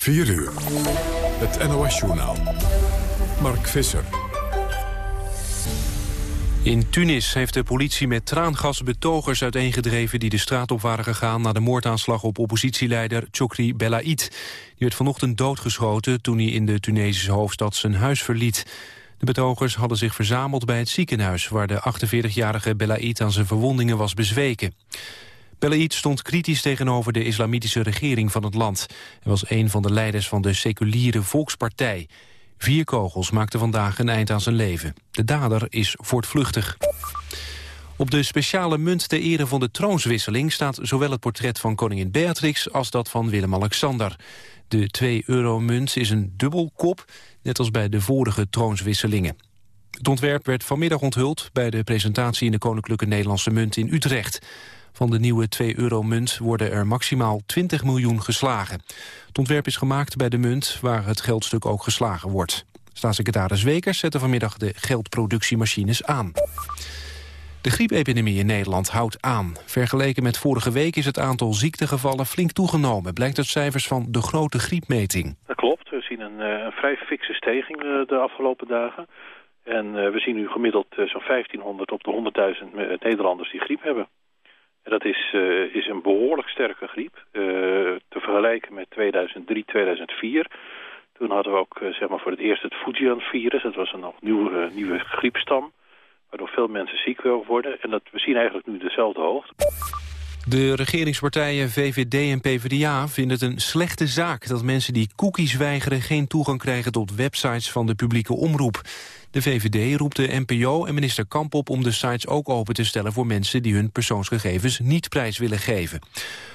4 uur. Het NOS-journaal. Mark Visser. In Tunis heeft de politie met traangas betogers uiteengedreven... die de straat op waren gegaan na de moordaanslag op oppositieleider Chokri Belaid. Die werd vanochtend doodgeschoten toen hij in de Tunesische hoofdstad zijn huis verliet. De betogers hadden zich verzameld bij het ziekenhuis... waar de 48-jarige Belaid aan zijn verwondingen was bezweken. Belaid stond kritisch tegenover de islamitische regering van het land. Hij was een van de leiders van de seculiere Volkspartij. Vier kogels maakten vandaag een eind aan zijn leven. De dader is voortvluchtig. Op de speciale munt ter ere van de troonswisseling... staat zowel het portret van koningin Beatrix als dat van Willem-Alexander. De 2-euro-munt is een dubbelkop, net als bij de vorige troonswisselingen. Het ontwerp werd vanmiddag onthuld bij de presentatie in de Koninklijke Nederlandse Munt in Utrecht. Van de nieuwe 2-euro-munt worden er maximaal 20 miljoen geslagen. Het ontwerp is gemaakt bij de munt waar het geldstuk ook geslagen wordt. Staatssecretaris Wekers zette vanmiddag de geldproductiemachines aan. De griepepidemie in Nederland houdt aan. Vergeleken met vorige week is het aantal ziektegevallen flink toegenomen... blijkt uit cijfers van de grote griepmeting. Dat klopt. We zien een, eh, een vrij fikse stijging eh, de afgelopen dagen. En eh, we zien nu gemiddeld zo'n 1500 op de 100.000 Nederlanders die griep hebben. Dat is, is een behoorlijk sterke griep. te vergelijken met 2003, 2004... Toen hadden we ook zeg maar voor het eerst het Fujian-virus. Dat was een nog nieuwe, nieuwe griepstam waardoor veel mensen ziek worden. En dat, we zien eigenlijk nu dezelfde hoogte. De regeringspartijen VVD en PvdA vinden het een slechte zaak... dat mensen die cookies weigeren geen toegang krijgen tot websites van de publieke omroep. De VVD roept de NPO en minister Kamp op om de sites ook open te stellen... voor mensen die hun persoonsgegevens niet prijs willen geven.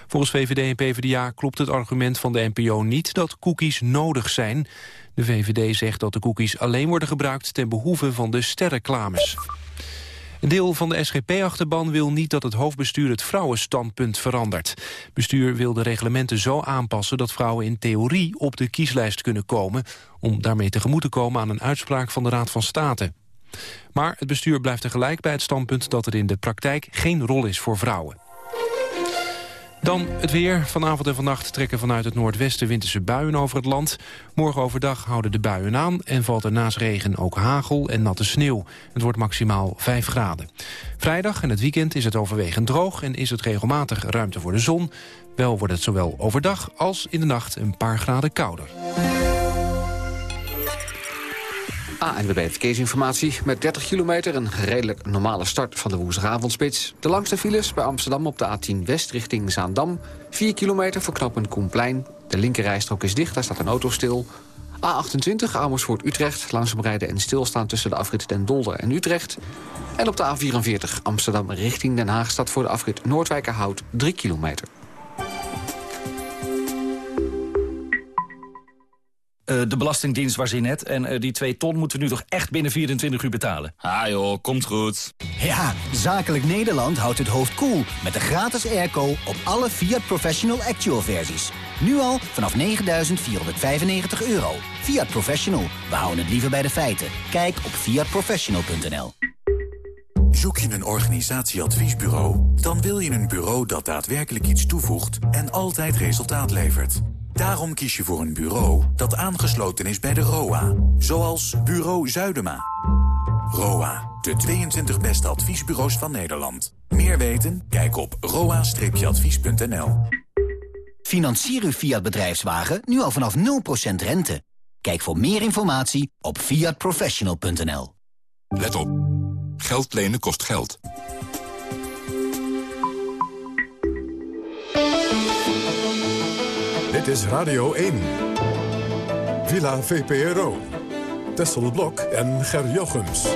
Volgens VVD en PvdA klopt het argument van de NPO niet dat cookies nodig zijn. De VVD zegt dat de cookies alleen worden gebruikt ten behoeve van de sterreclames. Een deel van de SGP-achterban wil niet dat het hoofdbestuur het vrouwenstandpunt verandert. Bestuur wil de reglementen zo aanpassen dat vrouwen in theorie op de kieslijst kunnen komen... om daarmee tegemoet te komen aan een uitspraak van de Raad van State. Maar het bestuur blijft tegelijk bij het standpunt dat er in de praktijk geen rol is voor vrouwen. Dan het weer. Vanavond en vannacht trekken vanuit het noordwesten winterse buien over het land. Morgen overdag houden de buien aan en valt er naast regen ook hagel en natte sneeuw. Het wordt maximaal 5 graden. Vrijdag en het weekend is het overwegend droog en is het regelmatig ruimte voor de zon. Wel wordt het zowel overdag als in de nacht een paar graden kouder. ANWB Verkeersinformatie. Met 30 kilometer een redelijk normale start van de woensdagavondspits. De langste files bij Amsterdam op de A10 West richting Zaandam. 4 kilometer voor knooppunt Koenplein. De linkerrijstrook is dicht, daar staat een auto stil. A28 Amersfoort-Utrecht, langzaam rijden en stilstaan tussen de afrit Den Dolder en Utrecht. En op de A44 Amsterdam richting Den Haag staat voor de afrit Noordwijkerhout 3 kilometer. Uh, de Belastingdienst was in net. En uh, die 2 ton moeten we nu toch echt binnen 24 uur betalen. Ah joh, komt goed. Ja, Zakelijk Nederland houdt het hoofd koel cool met de gratis airco op alle Fiat Professional Actual versies. Nu al vanaf 9.495 euro. Fiat Professional, we houden het liever bij de feiten. Kijk op fiatprofessional.nl Zoek je een organisatieadviesbureau? Dan wil je een bureau dat daadwerkelijk iets toevoegt en altijd resultaat levert. Daarom kies je voor een bureau dat aangesloten is bij de ROA. Zoals Bureau Zuidema. ROA, de 22 beste adviesbureaus van Nederland. Meer weten? Kijk op roa-advies.nl. Financier uw Fiat bedrijfswagen nu al vanaf 0% rente. Kijk voor meer informatie op fiatprofessional.nl. Let op. Geld lenen kost geld. Dit is Radio 1. Villa VPRO. Tessel Blok en Ger Jochems.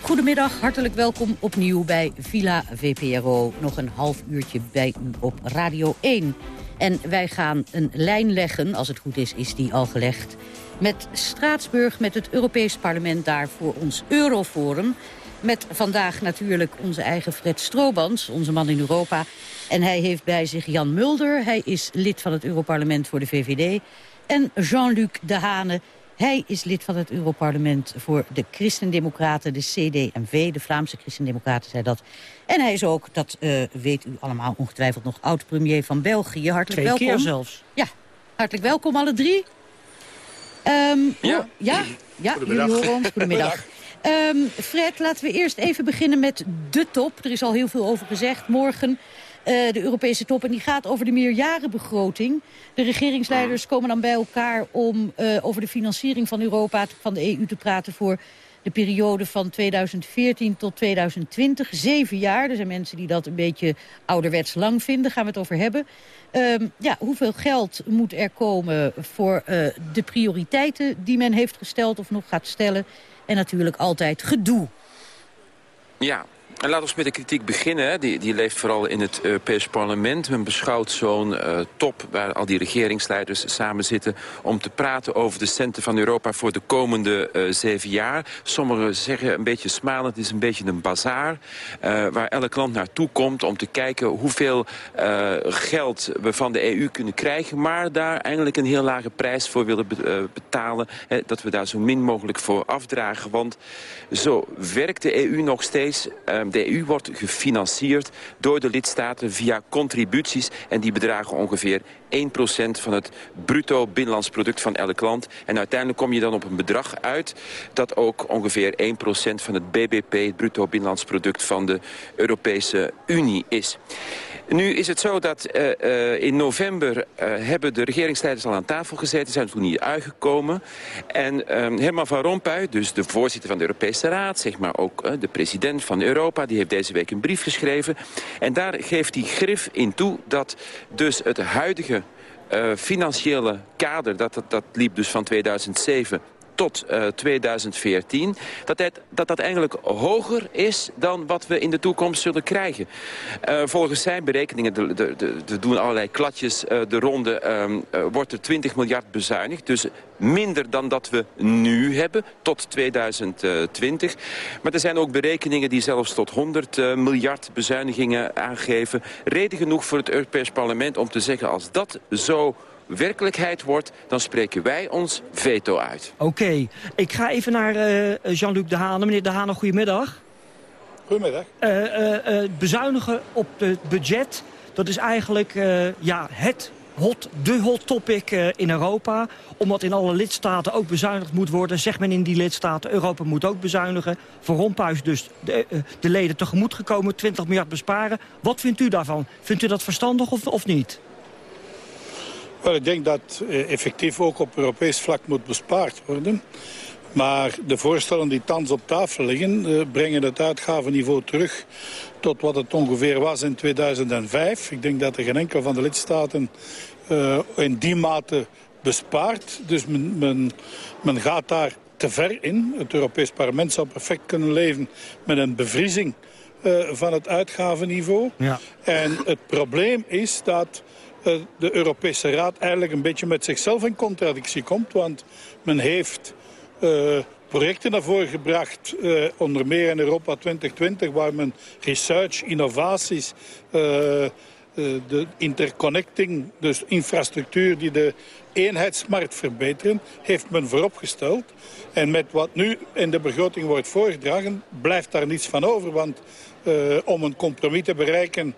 Goedemiddag, hartelijk welkom opnieuw bij Villa VPRO. Nog een half uurtje bij u op Radio 1. En wij gaan een lijn leggen, als het goed is, is die al gelegd... met Straatsburg, met het Europees Parlement daar voor ons Euroforum... Met vandaag natuurlijk onze eigen Fred Stroobans, onze man in Europa. En hij heeft bij zich Jan Mulder. Hij is lid van het Europarlement voor de VVD. En Jean-Luc Dehane. Hij is lid van het Europarlement voor de Christendemocraten, de CD&V. De Vlaamse Christendemocraten zei dat. En hij is ook, dat uh, weet u allemaal ongetwijfeld nog, oud-premier van België. Hartelijk Twee welkom. keer zelfs. Ja, hartelijk welkom alle drie. Um, ja. ja, ja jullie horen ons. Goedemiddag. Um, Fred, laten we eerst even beginnen met de top. Er is al heel veel over gezegd. Morgen uh, de Europese top. En die gaat over de meerjarenbegroting. De regeringsleiders komen dan bij elkaar om uh, over de financiering van Europa, van de EU te praten voor de periode van 2014 tot 2020. Zeven jaar. Er zijn mensen die dat een beetje ouderwets lang vinden. Gaan we het over hebben. Um, ja, hoeveel geld moet er komen voor uh, de prioriteiten die men heeft gesteld of nog gaat stellen? En natuurlijk altijd gedoe. Ja, en laten we met de kritiek beginnen. Die, die leeft vooral in het Europees parlement. Men beschouwt zo'n uh, top waar al die regeringsleiders samen zitten... om te praten over de centen van Europa voor de komende uh, zeven jaar. Sommigen zeggen een beetje smalend, het is een beetje een bazaar... Uh, waar elk land naartoe komt om te kijken hoeveel geld we van de EU kunnen krijgen... maar daar eigenlijk een heel lage prijs voor willen be betalen. Hè, dat we daar zo min mogelijk voor afdragen. Want zo werkt de EU nog steeds... De EU wordt gefinancierd door de lidstaten via contributies... en die bedragen ongeveer 1% van het bruto binnenlands product van elk land. En uiteindelijk kom je dan op een bedrag uit... dat ook ongeveer 1% van het BBP, het bruto binnenlands product van de Europese Unie is. Nu is het zo dat uh, uh, in november uh, hebben de regeringsleiders al aan tafel gezeten. zijn toen niet uitgekomen. En Herman van Rompuy, dus de voorzitter van de Europese Raad... zeg maar ook de president van Europa, die heeft deze week een brief geschreven. En daar geeft hij grif in toe dat dus het huidige financiële kader... Dat, dat, dat liep dus van 2007 tot uh, 2014... Dat, het, dat dat eigenlijk hoger is dan wat we in de toekomst zullen krijgen. Uh, volgens zijn berekeningen, de doen allerlei kladjes uh, de ronde... Um, wordt er 20 miljard bezuinigd. Dus minder dan dat we nu hebben, tot 2020. Maar er zijn ook berekeningen die zelfs tot 100 miljard bezuinigingen aangeven. Reden genoeg voor het Europees Parlement om te zeggen... als dat zo werkelijkheid wordt, dan spreken wij ons veto uit. Oké, okay. ik ga even naar uh, Jean-Luc De Haan. Meneer De Haan, goedemiddag. Goedemiddag. Uh, bezuinigen op het budget, dat is eigenlijk ja, het hot, de hot topic in Europa. Omdat in alle lidstaten ook bezuinigd moet worden, zegt men in die lidstaten. Europa moet ook bezuinigen. Voor Rompuis dus de, de leden tegemoet gekomen, 20 miljard besparen. Wat vindt u daarvan? Vindt u dat verstandig of, of niet? Wel, ik denk dat eh, effectief ook op Europees vlak moet bespaard worden. Maar de voorstellen die thans op tafel liggen... Uh, brengen het uitgavenniveau terug tot wat het ongeveer was in 2005. Ik denk dat er geen enkel van de lidstaten uh, in die mate bespaart. Dus men, men, men gaat daar te ver in. Het Europees Parlement zou perfect kunnen leven met een bevriezing uh, van het uitgavenniveau. Ja. En het probleem is dat de Europese Raad eigenlijk een beetje met zichzelf in contradictie komt. Want men heeft uh, projecten naar voren gebracht, uh, onder meer in Europa 2020... waar men research, innovaties, de interconnecting, dus infrastructuur die de eenheidsmarkt verbeteren, heeft men vooropgesteld. En met wat nu in de begroting wordt voorgedragen, blijft daar niets van over. Want om een compromis te bereiken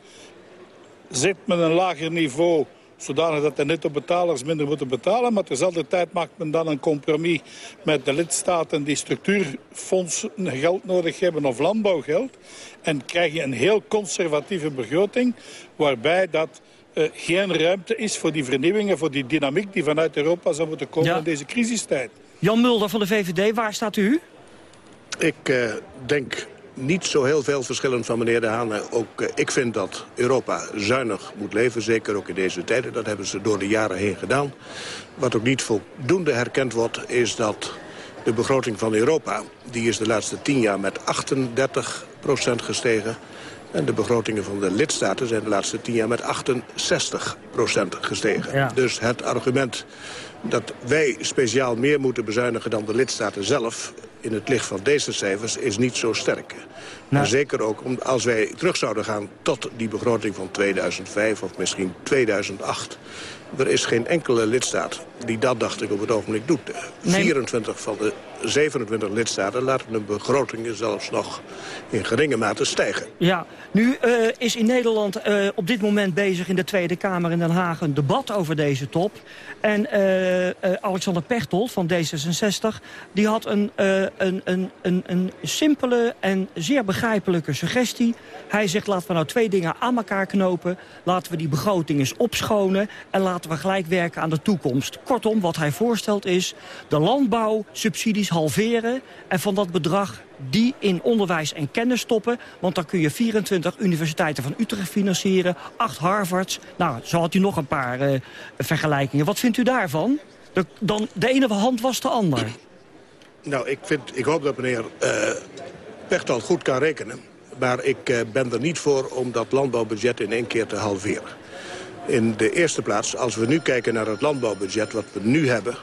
zit men een lager niveau zodanig dat de netto-betalers minder moeten betalen. Maar tezelfde tijd maakt men dan een compromis met de lidstaten die structuurfondsen geld nodig hebben of landbouwgeld. En krijg je een heel conservatieve begroting waarbij dat uh, geen ruimte is voor die vernieuwingen, voor die dynamiek die vanuit Europa zou moeten komen ja. in deze crisistijd. Jan Mulder van de VVD, waar staat u? Ik uh, denk niet zo heel veel verschillend van meneer De Haan. Ook uh, ik vind dat Europa zuinig moet leven, zeker ook in deze tijden. Dat hebben ze door de jaren heen gedaan. Wat ook niet voldoende herkend wordt, is dat de begroting van Europa... die is de laatste tien jaar met 38 procent gestegen. En de begrotingen van de lidstaten zijn de laatste tien jaar met 68 procent gestegen. Ja. Dus het argument dat wij speciaal meer moeten bezuinigen dan de lidstaten zelf... in het licht van deze cijfers is niet zo sterk. Maar zeker ook om, als wij terug zouden gaan tot die begroting van 2005 of misschien 2008... Er is geen enkele lidstaat die dat, dacht ik, op het ogenblik doet. 24 van de 27 lidstaten laten hun begrotingen zelfs nog in geringe mate stijgen. Ja, nu uh, is in Nederland uh, op dit moment bezig in de Tweede Kamer in Den Haag een debat over deze top. En uh, Alexander Pechtold van D66, die had een, een, een, een, een simpele en zeer begrijpelijke suggestie. Hij zegt, laten we nou twee dingen aan elkaar knopen. Laten we die begroting eens opschonen en laten we gelijk werken aan de toekomst. Kortom, wat hij voorstelt is de landbouwsubsidies halveren... en van dat bedrag die in onderwijs en kennis stoppen. Want dan kun je 24 universiteiten van Utrecht financieren, 8 Harvards. Nou, zo had u nog een paar uh, vergelijkingen. Wat vindt u daarvan? De, dan, de ene hand was de ander. Nou, ik, vind, ik hoop dat meneer uh, Pechtold goed kan rekenen. Maar ik uh, ben er niet voor om dat landbouwbudget in één keer te halveren. In de eerste plaats, als we nu kijken naar het landbouwbudget wat we nu hebben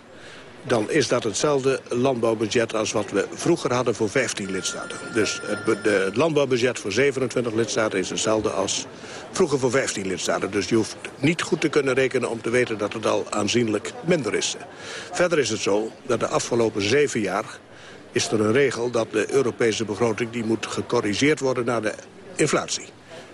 dan is dat hetzelfde landbouwbudget als wat we vroeger hadden voor 15 lidstaten. Dus het, het, landbouwbudget voor 27 lidstaten is hetzelfde als vroeger voor 15 lidstaten. Dus je hoeft niet goed te kunnen rekenen om te weten dat het al aanzienlijk minder is. Verder is het zo dat de afgelopen zeven jaar is er een regel dat de Europese begroting die moet gecorrigeerd worden naar de inflatie.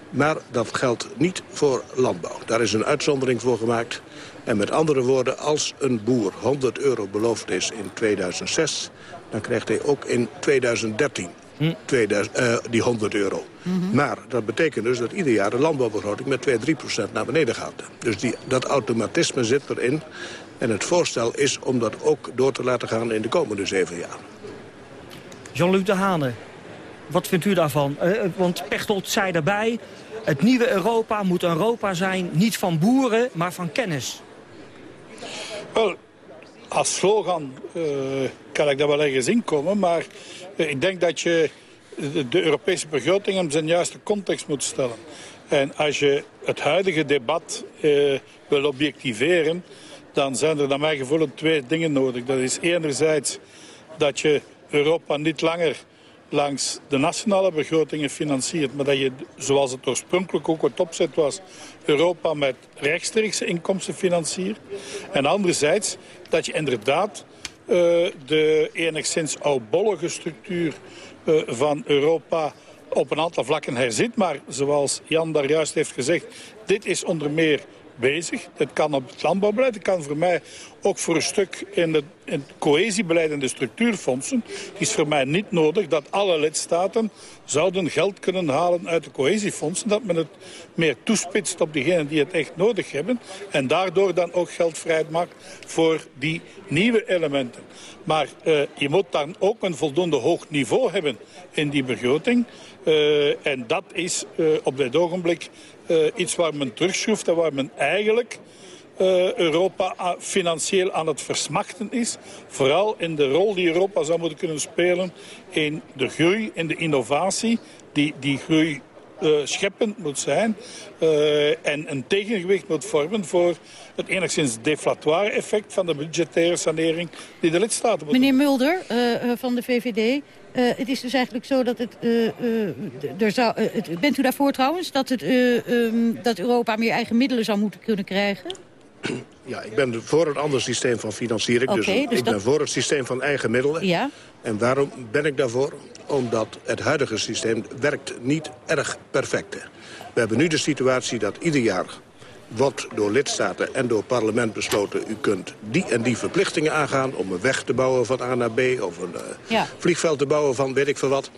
Maar dat geldt niet voor landbouw. Daar is een uitzondering voor gemaakt. En met andere woorden, als een boer 100 euro beloofd is in 2006... dan krijgt hij ook in 2013 hm. 2000, uh, die 100 euro. Mhm. Maar dat betekent dus dat ieder jaar de landbouwbegroting met 2, 3 procent naar beneden gaat. Dus die, dat automatisme zit erin. En het voorstel is om dat ook door te laten gaan in de komende zeven jaar. Jean-Luc de Hane, wat vindt u daarvan? Uh, want Pechtold zei daarbij... het nieuwe Europa moet Europa zijn, niet van boeren, maar van kennis. Wel, als slogan uh, kan ik dat wel ergens inkomen, maar uh, ik denk dat je de, Europese begroting in zijn juiste context moet stellen. En als je het huidige debat wil objectiveren, dan zijn er naar mijn gevoel twee dingen nodig. Dat is enerzijds dat je Europa niet langer langs de nationale begrotingen financiert... maar dat je, zoals het oorspronkelijk ook het opzet was... Europa met rechtstreekse inkomsten financiert. En anderzijds dat je inderdaad uh, de enigszins oudbollige structuur uh, van Europa op een aantal vlakken herzit. Maar zoals Jan daar juist heeft gezegd, dit is onder meer bezig. Het kan op het landbouwbeleid, het kan voor mij ook voor een stuk in het, in cohesiebeleid en de structuurfondsen. Het is voor mij niet nodig dat alle lidstaten zouden geld kunnen halen uit de cohesiefondsen. Dat men het meer toespitst op diegenen die het echt nodig hebben. En daardoor dan ook geld vrij maakt voor die nieuwe elementen. Maar uh, je moet dan ook een voldoende hoog niveau hebben in die begroting. Uh, en dat is uh, op dit ogenblik uh, iets waar men terugschroeft en waar men eigenlijk uh, Europa financieel aan het versmachten is. Vooral in de rol die Europa zou moeten kunnen spelen in de groei, in de innovatie. Die, die groei uh, scheppend moet zijn en een tegengewicht moet vormen voor het enigszins deflatoire effect van de budgettaire sanering die de lidstaten moeten Meneer Mulder van de VVD, uh, het is dus eigenlijk zo dat het... Uh, uh, er zou, het, bent u daarvoor trouwens? Dat, het, um, dat Europa meer eigen middelen zou moeten kunnen krijgen? Ja, ik ben voor een ander systeem van financiering. Okay, dus, dus, ik dat... ben voor het systeem van eigen middelen. Ja. En waarom ben ik daarvoor? Omdat het huidige systeem werkt niet erg perfect. We hebben nu de situatie dat ieder jaar wordt door lidstaten en door parlement besloten... u kunt die en die verplichtingen aangaan om een weg te bouwen van A naar B... of een uh, ja. vliegveld te bouwen van weet ik veel wat.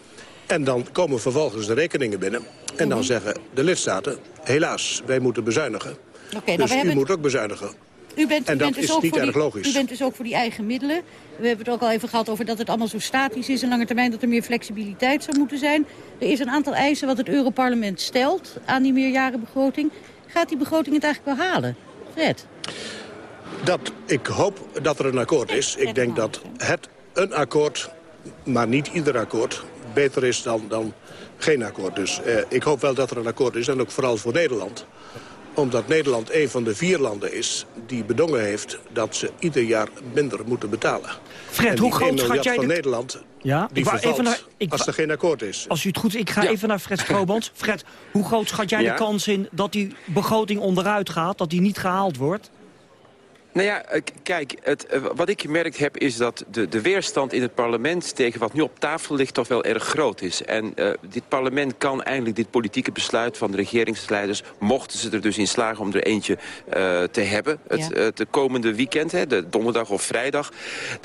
En dan komen vervolgens de rekeningen binnen. En dan mm -hmm. zeggen de lidstaten, helaas, wij moeten bezuinigen. Okay, dus nou, u moet ook bezuinigen. U bent, en u dat bent dus is niet erg die, logisch. U bent dus ook voor die eigen middelen. We hebben het ook al even gehad over dat het allemaal zo statisch is... en lange termijn dat er meer flexibiliteit zou moeten zijn. Er is een aantal eisen wat het Europarlement stelt aan die meerjarenbegroting. Gaat die begroting het eigenlijk wel halen? Fred? Dat, ik hoop dat er een akkoord is. Ik denk dat het een akkoord, maar niet ieder akkoord... beter is dan, dan geen akkoord. Dus eh, ik hoop wel dat er een akkoord is. En ook vooral voor Nederland. omdat Nederland een van de vier landen is die bedongen heeft... dat ze ieder jaar minder moeten betalen. Fred, hoe groot schat jij van de... Nederland, ja? die vervalt even naar, ik, als er geen akkoord is. Als u het goed ik ga even naar Fred Stroobans. Fred, hoe groot schat jij de kans in dat die begroting onderuit gaat... dat die niet gehaald wordt? Nou ja, kijk, het, eh, wat ik gemerkt heb is dat de, de weerstand in het parlement... tegen wat nu op tafel ligt toch wel erg groot is. En uh, dit parlement kan eindelijk dit politieke besluit van de regeringsleiders... mochten ze er dus in slagen om er eentje uh, te hebben... Het, ja. het komende weekend, hè, de donderdag of vrijdag.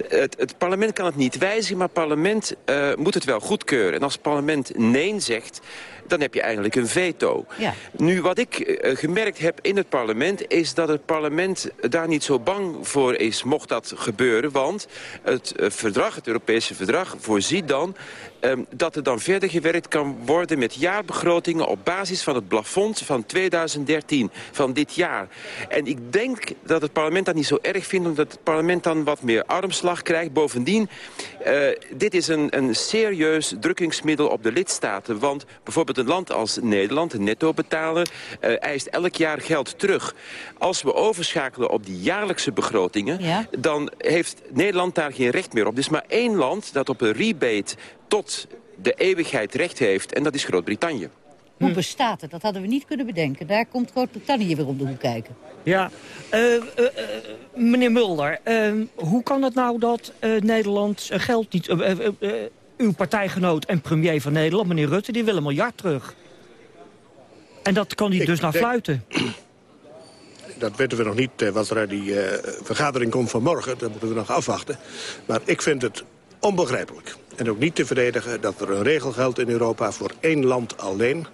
Het, het, parlement kan het niet wijzigen, maar het parlement moet het wel goedkeuren. En als het parlement nee zegt dan heb je eigenlijk een veto. Ja. Nu, wat ik gemerkt heb in het parlement... is dat het parlement daar niet zo bang voor is, mocht dat gebeuren. Want het uh, verdrag, het Europese verdrag, voorziet dan... Um, dat er dan verder gewerkt kan worden met jaarbegrotingen... op basis van het plafond van 2013, van dit jaar. En ik denk dat het parlement dat niet zo erg vindt... omdat het parlement dan wat meer armslag krijgt. Bovendien, uh, dit is een, een serieus drukkingsmiddel op de lidstaten. Want bijvoorbeeld een land als Nederland, een netto betaler... Uh, eist elk jaar geld terug. Als we overschakelen op die jaarlijkse begrotingen... Ja. dan heeft Nederland daar geen recht meer op. Is maar één land dat op een rebate tot de eeuwigheid recht heeft. En dat is Groot-Brittannië. Hoe bestaat het? Dat hadden we niet kunnen bedenken. Daar komt Groot-Brittannië weer om de hoek kijken. Ja, uh, uh, uh, meneer Mulder, hoe kan het nou dat Nederland geld niet... uw partijgenoot en premier van Nederland, meneer Rutte, die wil een miljard terug. En dat kan hij dus naar denk... fluiten. Dat weten we nog niet wat er uit die vergadering komt vanmorgen. Dat moeten we nog afwachten. Maar ik vind het onbegrijpelijk en ook niet te verdedigen dat er een regel geldt in Europa voor één land alleen.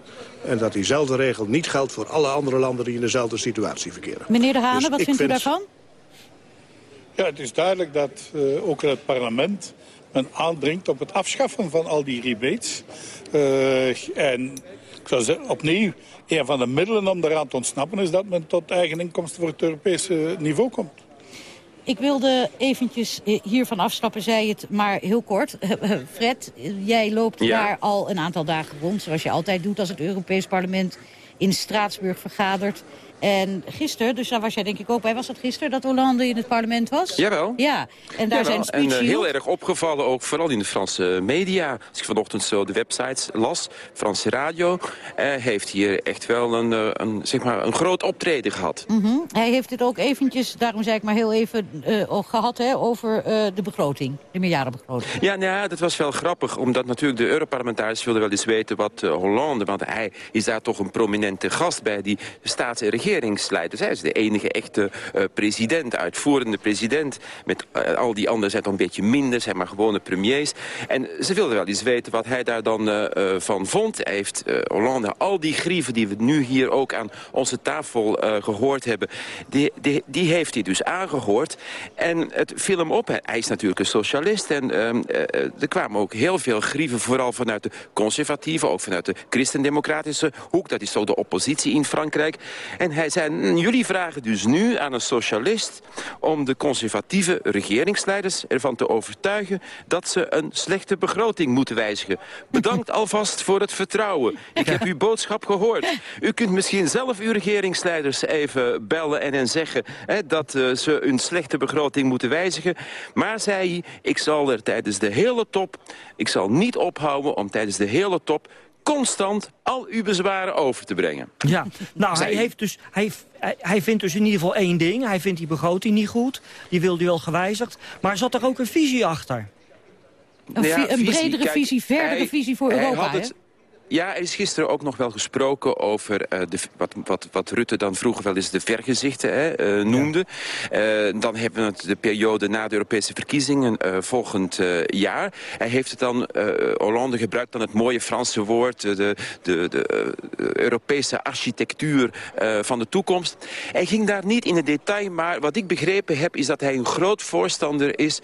En dat diezelfde regel niet geldt voor alle andere landen die in dezelfde situatie verkeren. Meneer De Hane, Dus wat vindt u vind- daarvan? Ja, het is duidelijk dat eh, ook in het parlement men aandringt op het afschaffen van al die rebates. Eh, en ik zou zeggen, opnieuw, een van de middelen om daaraan te ontsnappen... is dat men tot eigen inkomsten voor het Europese niveau komt. Ik wilde eventjes eh, hiervan afstappen, zei het maar heel kort. Fred, jij loopt Ja. daar al een aantal dagen rond... zoals je altijd doet als het Europees Parlement in Straatsburg vergadert. En gisteren, dus daar was jij denk ik ook bij, was dat gisteren... dat Hollande in het parlement was? Jawel. Ja, en daar Jawel, zijn speech en eh, heel erg opgevallen, ook vooral in de Franse media. Als ik vanochtend zo de websites las, Franse radio... eh, heeft hier echt wel een, eh, een, zeg maar een groot optreden gehad. Mhm. Hij heeft het ook eventjes, daarom zei ik maar heel even, eh, gehad hè, over de begroting. De meerjarenbegroting. Ja, nou ja, dat was wel grappig, omdat natuurlijk de Europarlementariërs wilden wel eens weten wat Hollande, want hij is daar toch een prominente gast bij die staats- en regeringsleiders. Hij is de enige echte eh, president, uitvoerende president. Met eh, al die anderen zijn toch een beetje minder, zijn maar gewone premiers. En ze wilden wel eens weten wat hij daar dan eh, van vond. Hij heeft Hollande al die grieven die we nu hier ook aan onze tafel eh, gehoord hebben, die, die, heeft hij dus aangehoord. En het viel hem op, hij- is natuurlijk een socialist en ehm, eh, eh, er kwamen ook heel veel grieven, vooral vanuit de conservatieven, ook vanuit de christendemocratische hoek. Dat is zo de oppositie in Frankrijk. En hij zei, "Mm, jullie vragen dus nu aan een socialist om de conservatieve regeringsleiders ervan te overtuigen dat ze een slechte begroting moeten wijzigen. Bedankt alvast voor het vertrouwen. Ik heb uw boodschap gehoord. U kunt misschien zelf uw regeringsleiders even bellen en hen zeggen dat eh, ze een slechte begroting moeten wijzigen. Maar zei hij, ik zal er tijdens de hele top, ik zal niet ophouden om tijdens de hele top constant al uw bezwaren over te brengen. Ja, nou, hij, heeft dus, hij, hij- vindt dus in ieder geval één ding. Hij vindt die begroting niet goed. Die wil hij wel gewijzigd. Maar zat er ook een visie achter? Een, Ja, vi- een visie, bredere kijk, visie, verdere hij- visie voor hij Europa, had hè? Ja, er is gisteren ook nog wel gesproken over eh, de, wat, wat, wat Rutte dan vroeger wel eens de vergezichten hè, eh, noemde. Eh, dan hebben we het de periode na de Europese verkiezingen volgend jaar. Hij heeft het dan, Hollande gebruikt dan het mooie Franse woord, de, de, de Europese architectuur van de toekomst. Hij ging daar niet in het detail, maar wat ik begrepen heb is dat hij een groot voorstander is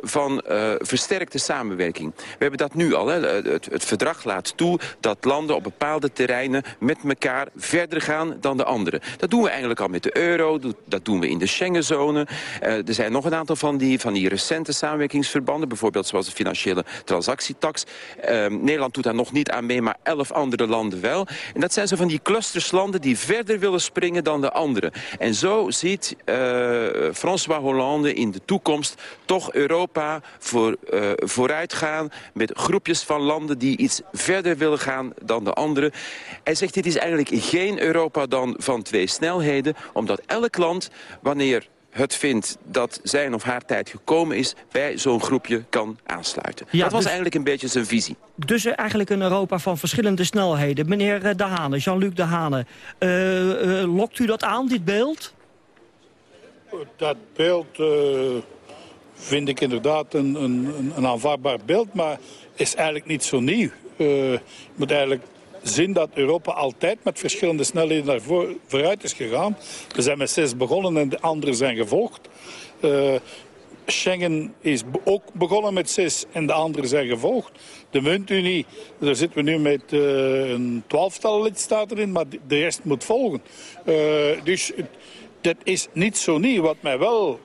van versterkte samenwerking. We hebben dat nu al, hè. Het, het verdrag laat toe dat landen op bepaalde terreinen met elkaar verder gaan dan de anderen. Dat doen we eigenlijk al met de euro, dat doen we in de Schengenzone. Uh, er zijn nog een aantal van die, van die recente samenwerkingsverbanden, bijvoorbeeld zoals de financiële transactietax. Uh, Nederland doet daar nog niet aan mee, maar elf andere landen wel. En dat zijn zo van die clusterslanden die verder willen springen dan de anderen. En zo ziet uh, François Hollande in de toekomst toch Europa voor, uh, vooruit gaan met groepjes van landen die iets verder willen gaan dan de anderen. Hij zegt dit is eigenlijk geen Europa dan van twee snelheden, omdat elk land, wanneer het vindt dat zijn of haar tijd gekomen is... bij zo'n groepje kan aansluiten. Ja, dat was dus, eigenlijk een beetje zijn visie. Dus eigenlijk een Europa van verschillende snelheden. Meneer eh, De Hane, Jean-Luc De Hane, uh, uh, lokt u dat aan, dit beeld? Dat beeld uh, vind ik inderdaad een, een, een, aanvaardbaar beeld... maar is eigenlijk niet zo nieuw. Je moet eigenlijk zin dat Europa altijd met verschillende snelheden naar vooruit is gegaan. We zijn met zes begonnen en de anderen zijn gevolgd. Uh, Schengen is ook begonnen met zes en de anderen zijn gevolgd. De muntunie, daar zitten we nu met uh, een twaalftal lidstaten in, maar de rest moet volgen. Dus dat is niet zo nieuw. Wat mij wel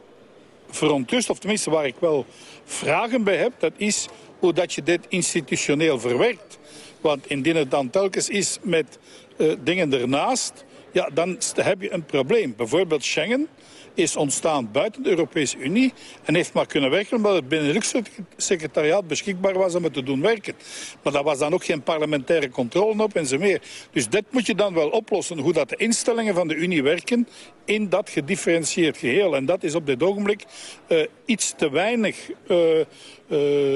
verontrust, of tenminste waar ik wel vragen bij heb, dat is hoe dat je dit institutioneel verwerkt. Want indien het dan telkens is met uh, dingen ernaast... Ja, dan heb je een probleem. Bijvoorbeeld Schengen is ontstaan buiten de Europese Unie... en heeft maar kunnen werken omdat het Benelux-secretariaat beschikbaar was om het te doen werken. Maar daar was dan ook geen parlementaire controle op en zo meer. Dus dit moet je dan wel oplossen, hoe dat de instellingen van de Unie werken... in dat gedifferentieerd geheel. En dat is op dit ogenblik uh, iets te weinig uh, uh,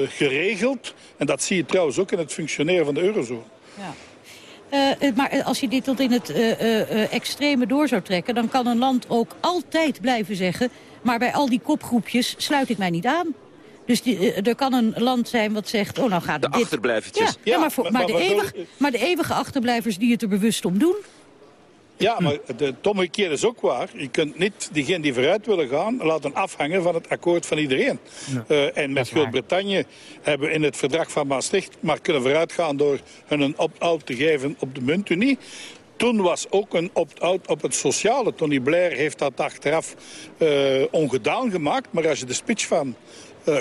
geregeld. En dat zie je trouwens ook in het functioneren van de eurozone. Ja. Uh, maar als je dit tot in het uh, uh, extreme door zou trekken... dan kan een land ook altijd blijven zeggen... maar bij al die kopgroepjes sluit ik mij niet aan. Dus die, er kan een land zijn wat zegt... oh, nou gaat de dit... achterblijvertjes. Ja, ja, maar, voor, maar, maar, de eeuwig, maar de eeuwige achterblijvers die het er bewust om doen... Ja, maar de omgekeerde is ook waar. Je kunt niet diegenen die vooruit willen gaan laten afhangen van het akkoord van iedereen. Uh, en met Groot-Brittannië hebben we in het verdrag van Maastricht maar kunnen vooruitgaan door hun een opt-out te geven op de muntunie. Toen was ook een opt-out op het sociale. Tony Blair heeft dat achteraf uh, ongedaan gemaakt. Maar als je de speech van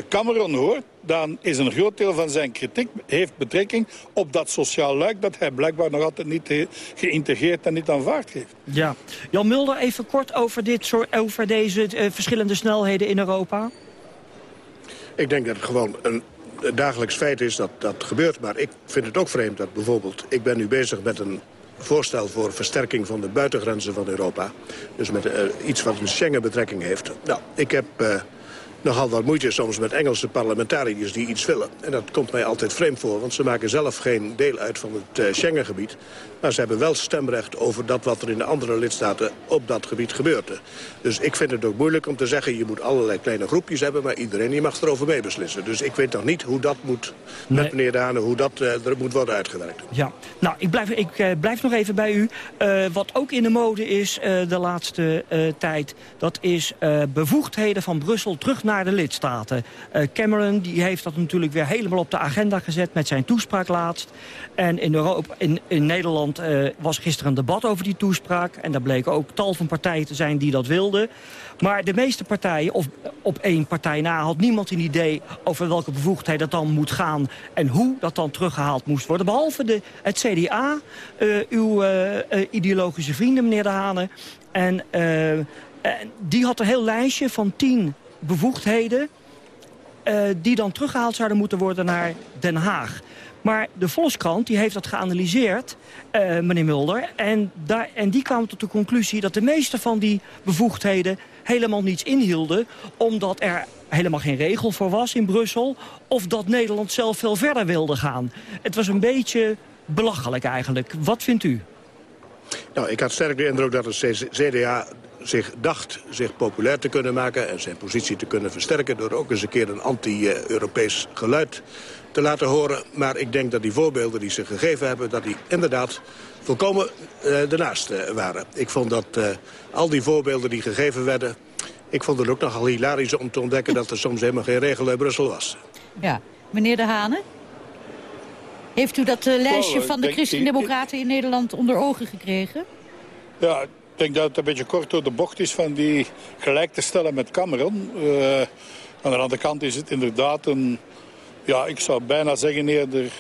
Cameron hoort, dan is een groot deel van zijn kritiek heeft betrekking op dat sociaal luik dat hij blijkbaar nog altijd niet geïntegreerd en niet aanvaard heeft. Ja. Jan Mulder, even kort over, dit soort, over deze uh, verschillende snelheden in Europa. Ik denk dat het gewoon een dagelijks feit is dat dat gebeurt. Maar ik vind het ook vreemd dat bijvoorbeeld... ik ben nu bezig met een voorstel voor versterking van de buitengrenzen van Europa. Dus met uh, iets wat een Schengen-betrekking heeft. Nou, ik heb... Uh, nogal wat moeite soms met Engelse parlementariërs die iets willen. En dat komt mij altijd vreemd voor, want ze maken zelf geen deel uit van het uh, Schengengebied. Maar ze hebben wel stemrecht over dat wat er in de andere lidstaten op dat gebied gebeurt. Dus ik vind het ook moeilijk om te zeggen... je moet allerlei kleine groepjes hebben, maar iedereen die mag erover meebeslissen. Dus ik weet nog niet hoe dat moet, nee. met meneer Dane, hoe dat uh, er moet worden uitgewerkt. Ja, nou, ik blijf, ik, uh, blijf nog even bij u. Uh, wat ook in de mode is de laatste tijd... dat is bevoegdheden van Brussel terug naar de lidstaten. Cameron die heeft dat natuurlijk weer helemaal op de agenda gezet... met zijn toespraak laatst. En in, Europa, in, in Nederland uh, was gisteren een debat over die toespraak. En daar bleken ook tal van partijen te zijn die dat wilden. Maar de meeste partijen, of op één partij na... had niemand een idee over welke bevoegdheid dat dan moet gaan... en hoe dat dan teruggehaald moest worden. Behalve de, het CDA, uh, uw ideologische vrienden, meneer De Hane. En die had een heel lijstje van tien bevoegdheden... die dan teruggehaald zouden moeten worden naar Den Haag. Maar de Volkskrant die heeft dat geanalyseerd, uh, meneer Mulder. En, daar, en die kwamen tot de conclusie dat de meeste van die bevoegdheden helemaal niets inhielden. Omdat er helemaal geen regel voor was in Brussel. Of dat Nederland zelf veel verder wilde gaan. Het was een beetje belachelijk eigenlijk. Wat vindt u? Nou, ik had sterk de indruk dat het CDA zich dacht zich populair te kunnen maken... en zijn positie te kunnen versterken... door ook eens een keer een anti-Europees geluid te laten horen. Maar ik denk dat die voorbeelden die ze gegeven hebben... dat die inderdaad volkomen uh, ernaast uh, waren. Ik vond dat uh, al die voorbeelden die gegeven werden... ik vond het ook nogal hilarisch om te ontdekken... dat er soms helemaal geen regel in Brussel was. Ja, meneer De Hane? Heeft u dat uh, lijstje van de Christen-Democraten in Nederland onder ogen gekregen? Ja, denk dat het een beetje kort door de bocht is van die gelijk te stellen met Cameron. Uh, aan de andere kant is het inderdaad een, ja, ik zou bijna zeggen eerder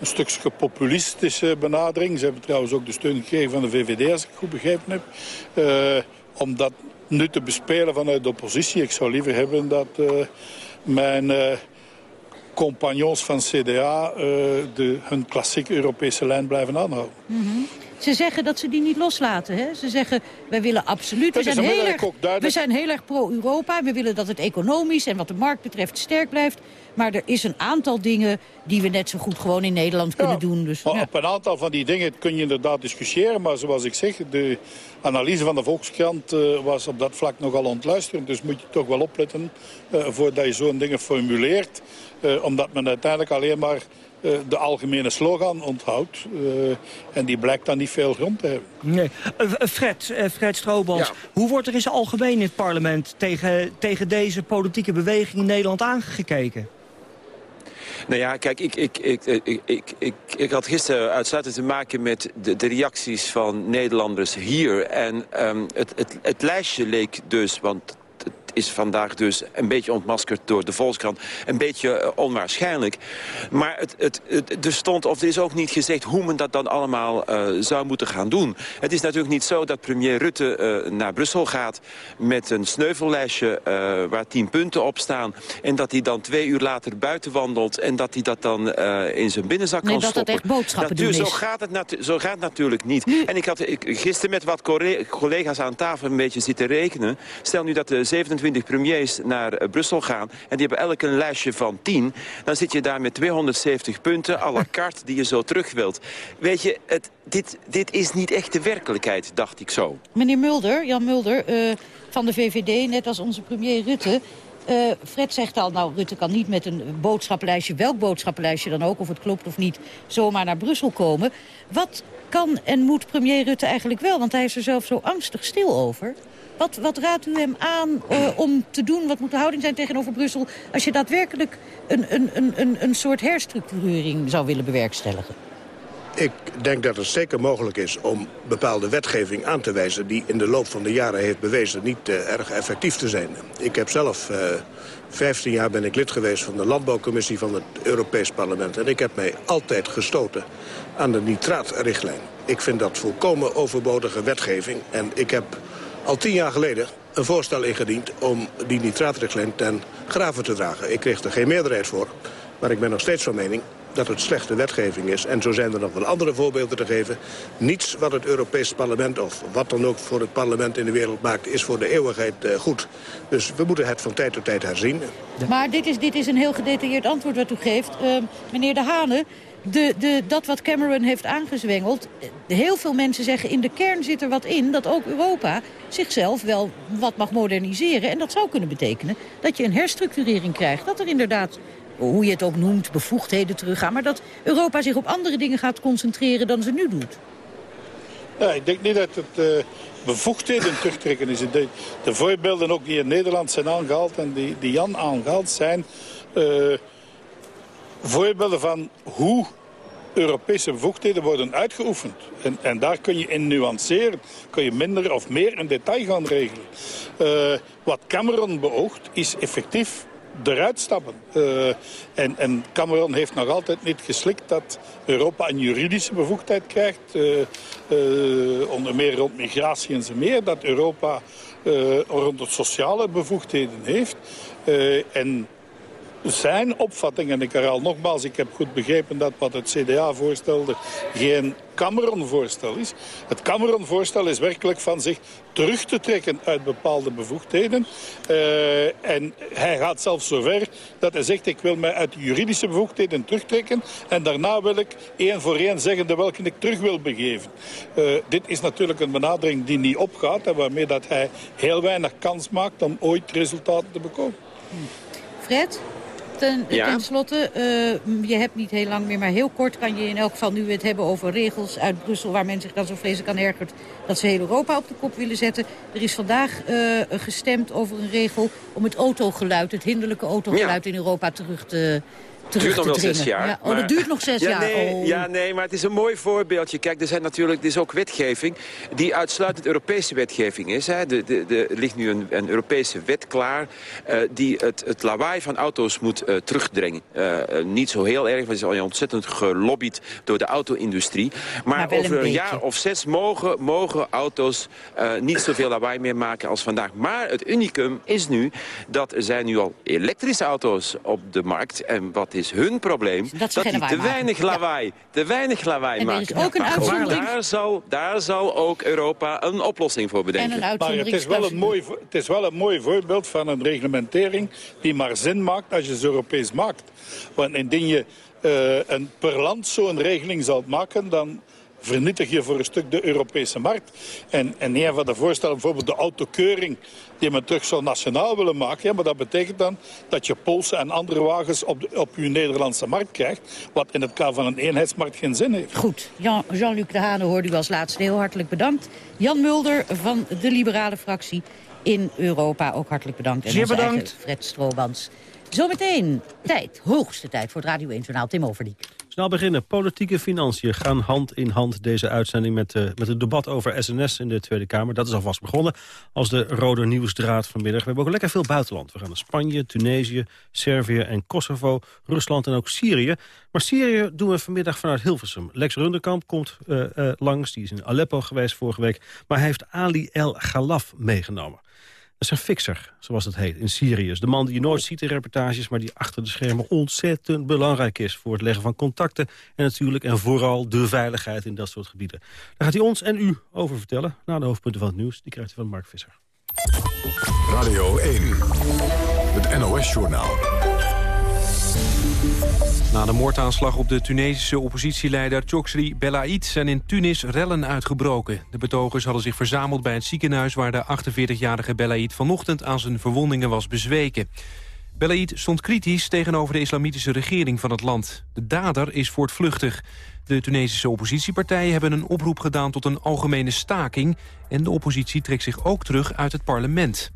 een stukje populistische benadering. Ze hebben trouwens ook de steun gekregen van de VVD, als ik goed begrepen heb. Uh, om dat nu te bespelen vanuit de oppositie. Ik zou liever hebben dat uh, mijn uh, compagnons van CDA de, hun klassieke Europese lijn blijven aanhouden. -hmm. Ze zeggen dat ze die niet loslaten. Hè? Ze zeggen, wij willen absoluut... We zijn, heel erg, we zijn heel erg pro-Europa. We willen dat het economisch en wat de markt betreft sterk blijft. Maar er is een aantal dingen die we net zo goed gewoon in Nederland kunnen doen. Dus, ja. Op een aantal van die dingen kun je inderdaad discussiëren. Maar zoals ik zeg, de analyse van de Volkskrant uh, was op dat vlak nogal ontluisterend. Dus moet je toch wel opletten uh, voordat je zo'n dingen formuleert. Uh, omdat men uiteindelijk alleen maar de algemene slogan onthoudt. Uh, en die blijkt dan niet veel grond te hebben. Nee. Uh, Fred, Fred Stroobans, ja. hoe wordt er in het algemeen in het parlement... tegen, tegen deze politieke beweging in Nederland aangekeken? Nou ja, kijk, ik, ik, ik, ik, ik, ik, ik had gisteren uitsluitend te maken met de, de reacties van Nederlanders hier. En um, het, het, het lijstje leek dus, want is vandaag dus een beetje ontmaskerd door de Volkskrant. Een beetje uh, onwaarschijnlijk. Maar het, het, het, er stond, of er is ook niet gezegd hoe men dat dan allemaal uh, zou moeten gaan doen. Het is natuurlijk niet zo dat premier Rutte uh, naar Brussel gaat met een sneuvellijstje waar tien punten op staan. En dat hij dan twee uur later buiten wandelt en dat hij dat dan in zijn binnenzak nee, kan dat stoppen. Dat echt boodschappen Natuur, doen zo, gaat het zo gaat het natuurlijk niet. Nu... En ik had ik, gisteren met wat collega's aan tafel een beetje zitten rekenen. Stel nu dat de 27 premiers naar uh, Brussel gaan... en die hebben elk een lijstje van 10... dan zit je daar met 270 punten à la carte die je zo terug wilt. Weet je, het, dit, dit is niet echt de werkelijkheid, dacht ik zo. Meneer Mulder, Jan Mulder, uh, van de VVD, net als onze premier Rutte... Uh, Fred zegt al, nou, Rutte kan niet met een boodschappenlijstje... welk boodschappenlijstje dan ook, of het klopt of niet... zomaar naar Brussel komen. Wat kan en moet premier Rutte eigenlijk wel? Want hij is er zelf zo angstig stil over. Wat, wat raadt u hem aan uh, om te doen? Wat moet de houding zijn tegenover Brussel... als je daadwerkelijk een, een, een, een soort herstructurering zou willen bewerkstelligen? Ik denk dat het zeker mogelijk is om bepaalde wetgeving aan te wijzen... die in de loop van de jaren heeft bewezen niet uh, erg effectief te zijn. Ik heb zelf... Uh, 15 jaar ben ik lid geweest van de Landbouwcommissie van het Europees Parlement. En ik heb mij altijd gestoten aan de nitraatrichtlijn. Ik vind dat volkomen overbodige wetgeving. En ik heb al tien jaar geleden een voorstel ingediend om die nitraatrichtlijn ten graven te dragen. Ik kreeg er geen meerderheid voor, maar ik ben nog steeds van mening dat het slechte wetgeving is. En zo zijn er nog wel andere voorbeelden te geven. Niets wat het Europese parlement of wat dan ook voor het parlement in de wereld maakt... is voor de eeuwigheid uh, goed. Dus we moeten het van tijd tot tijd herzien. Maar dit is, dit is een heel gedetailleerd antwoord wat u geeft. Uh, meneer De Hane, de, de, dat wat Cameron heeft aangezwengeld... heel veel mensen zeggen in de kern zit er wat in... dat ook Europa zichzelf wel wat mag moderniseren. En dat zou kunnen betekenen dat je een herstructurering krijgt. Dat er inderdaad, hoe je het ook noemt, bevoegdheden teruggaan... maar dat Europa zich op andere dingen gaat concentreren dan ze nu doet. Ja, ik denk niet dat het uh, bevoegdheden terugtrekken is. De, de, voorbeelden ook die in Nederland zijn aangehaald en die, die Jan aangehaald zijn... Uh, voorbeelden van hoe Europese bevoegdheden worden uitgeoefend. En, en, daar kun je in nuanceren. Kun je minder of meer in detail gaan regelen. Uh, wat Cameron beoogt is effectief eruit stappen. Uh, en, en, Cameron heeft nog altijd niet geslikt dat Europa een juridische bevoegdheid krijgt. Uh, onder meer rond migratie en zo meer. Dat Europa rond het sociale bevoegdheden heeft. en zijn opvatting, en ik herhaal nogmaals, ik heb goed begrepen dat wat het CDA voorstelde geen Cameron-voorstel is. Het Cameron-voorstel is werkelijk van zich terug te trekken uit bepaalde bevoegdheden. Uh, en hij gaat zelfs zover dat hij zegt, ik wil mij uit juridische bevoegdheden terugtrekken. En daarna wil ik één voor één zeggen de welke ik terug wil begeven. Uh, dit is natuurlijk een benadering die niet opgaat en waarmee dat hij heel weinig kans maakt om ooit resultaten te bekomen. Fred? Ten, ja. ten slotte, uh, je hebt niet heel lang meer, maar heel kort kan je in elk geval nu het hebben over regels uit Brussel... waar men zich dan zo vreselijk aan ergert dat ze heel Europa op de kop willen zetten. Er is vandaag uh, gestemd over een regel om het autogeluid, het hinderlijke autogeluid ja. in Europa terug te, terug duurt nog te wel dringen. zes jaar. Ja, oh, dat duurt nog zes ja, jaar. Nee, Oh. Ja, nee, maar het is een mooi voorbeeldje. Kijk, er zijn natuurlijk, er is ook wetgeving die uitsluitend Europese wetgeving is. Hè. De, de, de, er ligt nu een, een Europese wet klaar eh, die het, het lawaai van auto's moet eh, terugdringen. Eh, niet zo heel erg, want het is al ontzettend gelobbyd door de auto-industrie. Maar, Maar een over een, jaar of zes mogen, mogen auto's eh, niet zoveel lawaai meer maken als vandaag. Maar het unicum is nu dat er zijn nu al elektrische auto's op de markt. En wat is hun probleem? Dat geen die te weinig lawaai, te weinig lawaai En is maken. ook een Maar uitzondering. Daar zal, daar zal ook Europa een oplossing voor bedenken. En een Maar het is, wel een mooi, het is wel een mooi voorbeeld van een reglementering die maar zin maakt als je ze Europees maakt. Want indien je eh, een, per land zo'n regeling zou maken, dan vernietig je voor een stuk de Europese markt. En, en een van de voorstellen, bijvoorbeeld de autokeuring, die men terug zou nationaal willen maken. Ja, maar dat betekent dan dat je Poolse en andere wagens op, de, op je Nederlandse markt krijgt. Wat in het kader van een eenheidsmarkt geen zin heeft. Goed, Jean- Jean-Luc de Hane hoorde u als laatste heel hartelijk bedankt. Jan Mulder van de liberale fractie in Europa ook hartelijk bedankt. En Zeer bedankt. Fred Stroobans. Zometeen tijd, hoogste tijd voor het Radio 1 Journaal. Tim Overdiek. Snel beginnen. Politieke financiën gaan hand in hand deze uitzending met, eh, met het debat over SNS in de Tweede Kamer. Dat is alvast begonnen als de rode nieuwsdraad vanmiddag. We hebben ook lekker veel buitenland. We gaan naar Spanje, Tunesië, Servië en Kosovo, Rusland en ook Syrië. Maar Syrië doen we vanmiddag vanuit Hilversum. Lex Runderkamp komt eh, eh, langs, die is in Aleppo geweest vorige week. Maar hij heeft Ali El Galaf meegenomen. Dat is een fixer, zoals het heet, in Syrië. Dus De man die je nooit ziet in reportages... maar die achter de schermen ontzettend belangrijk is... voor het leggen van contacten en natuurlijk en vooral de veiligheid in dat soort gebieden. Daar gaat hij ons en u over vertellen. Na de hoofdpunten van het nieuws, die krijgt u van Mark Visser. Radio 1, het NOS-journaal. Na de moordaanslag op de Tunesische oppositieleider Chokri Belaid zijn in Tunis rellen uitgebroken. De betogers hadden zich verzameld bij het ziekenhuis waar de 48-jarige Belaid vanochtend aan zijn verwondingen was bezweken. Belaid stond kritisch tegenover de islamitische regering van het land. De dader is voortvluchtig. De Tunesische oppositiepartijen hebben een oproep gedaan tot een algemene staking... en de oppositie trekt zich ook terug uit het parlement.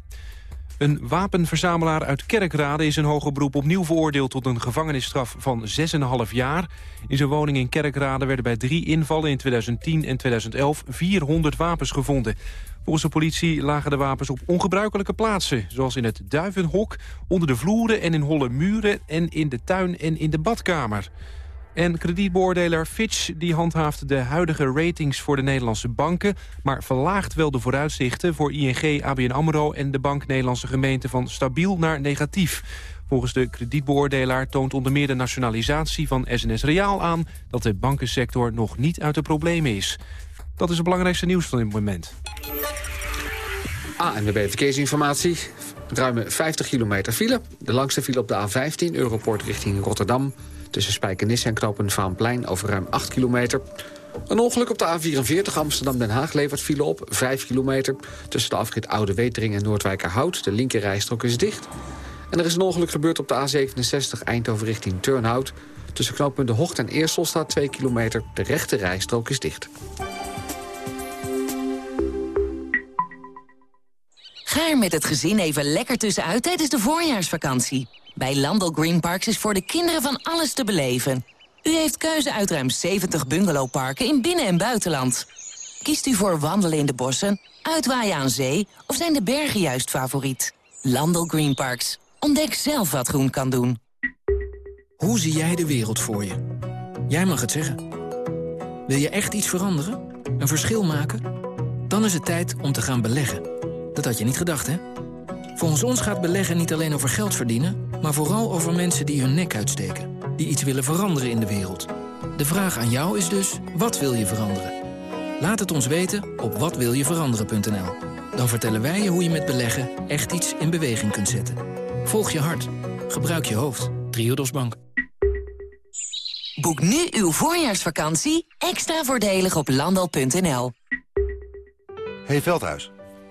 Een wapenverzamelaar uit Kerkrade is in hoger beroep opnieuw veroordeeld tot een gevangenisstraf van 6,5 jaar. In zijn woning in Kerkrade werden bij drie invallen in 2010 en 2011 400 wapens gevonden. Volgens de politie lagen de wapens op ongebruikelijke plaatsen, zoals in het duivenhok, onder de vloeren en in holle muren en in de tuin en in de badkamer. En kredietbeoordelaar Fitch die handhaaft de huidige ratings voor de Nederlandse banken... maar verlaagt wel de vooruitzichten voor ING, ABN AMRO... en de Bank Nederlandse Gemeente van stabiel naar negatief. Volgens de kredietbeoordelaar toont onder meer de nationalisatie van SNS Reaal aan... dat de bankensector nog niet uit de problemen is. Dat is het belangrijkste nieuws van dit moment. ANWB Verkeersinformatie. Ruime 50 kilometer file. De langste file op de A15, Europort richting Rotterdam. Tussen Spijkenisse en Knopen Vaanplein over ruim 8 kilometer. Een ongeluk op de A44 Amsterdam-Den Haag levert file op. 5 kilometer tussen de afrit Oude Wetering en Noordwijkerhout. De linkerrijstrook is dicht. En er is een ongeluk gebeurd op de A67 Eindhoven richting Turnhout. Tussen knooppunten Hocht en Eersel staat 2 kilometer. De rechte rijstrook is dicht. Ga er met het gezin even lekker tussenuit tijdens de voorjaarsvakantie. Bij Landel Green Parks is voor de kinderen van alles te beleven. U heeft keuze uit ruim 70 bungalowparken in binnen- en buitenland. Kiest u voor wandelen in de bossen, uitwaaien aan zee... of zijn de bergen juist favoriet? Landel Green Parks. Ontdek zelf wat groen kan doen. Hoe zie jij de wereld voor je? Jij mag het zeggen. Wil je echt iets veranderen? Een verschil maken? Dan is het tijd om te gaan beleggen. Dat had je niet gedacht, hè? Volgens ons gaat beleggen niet alleen over geld verdienen... maar vooral over mensen die hun nek uitsteken. Die iets willen veranderen in de wereld. De vraag aan jou is dus, wat wil je veranderen? Laat het ons weten op watwiljeveranderen.nl. Dan vertellen wij je hoe je met beleggen echt iets in beweging kunt zetten. Volg je hart. Gebruik je hoofd. Triodos Bank. Boek nu uw voorjaarsvakantie extra voordelig op landal.nl. Hey Veldhuis,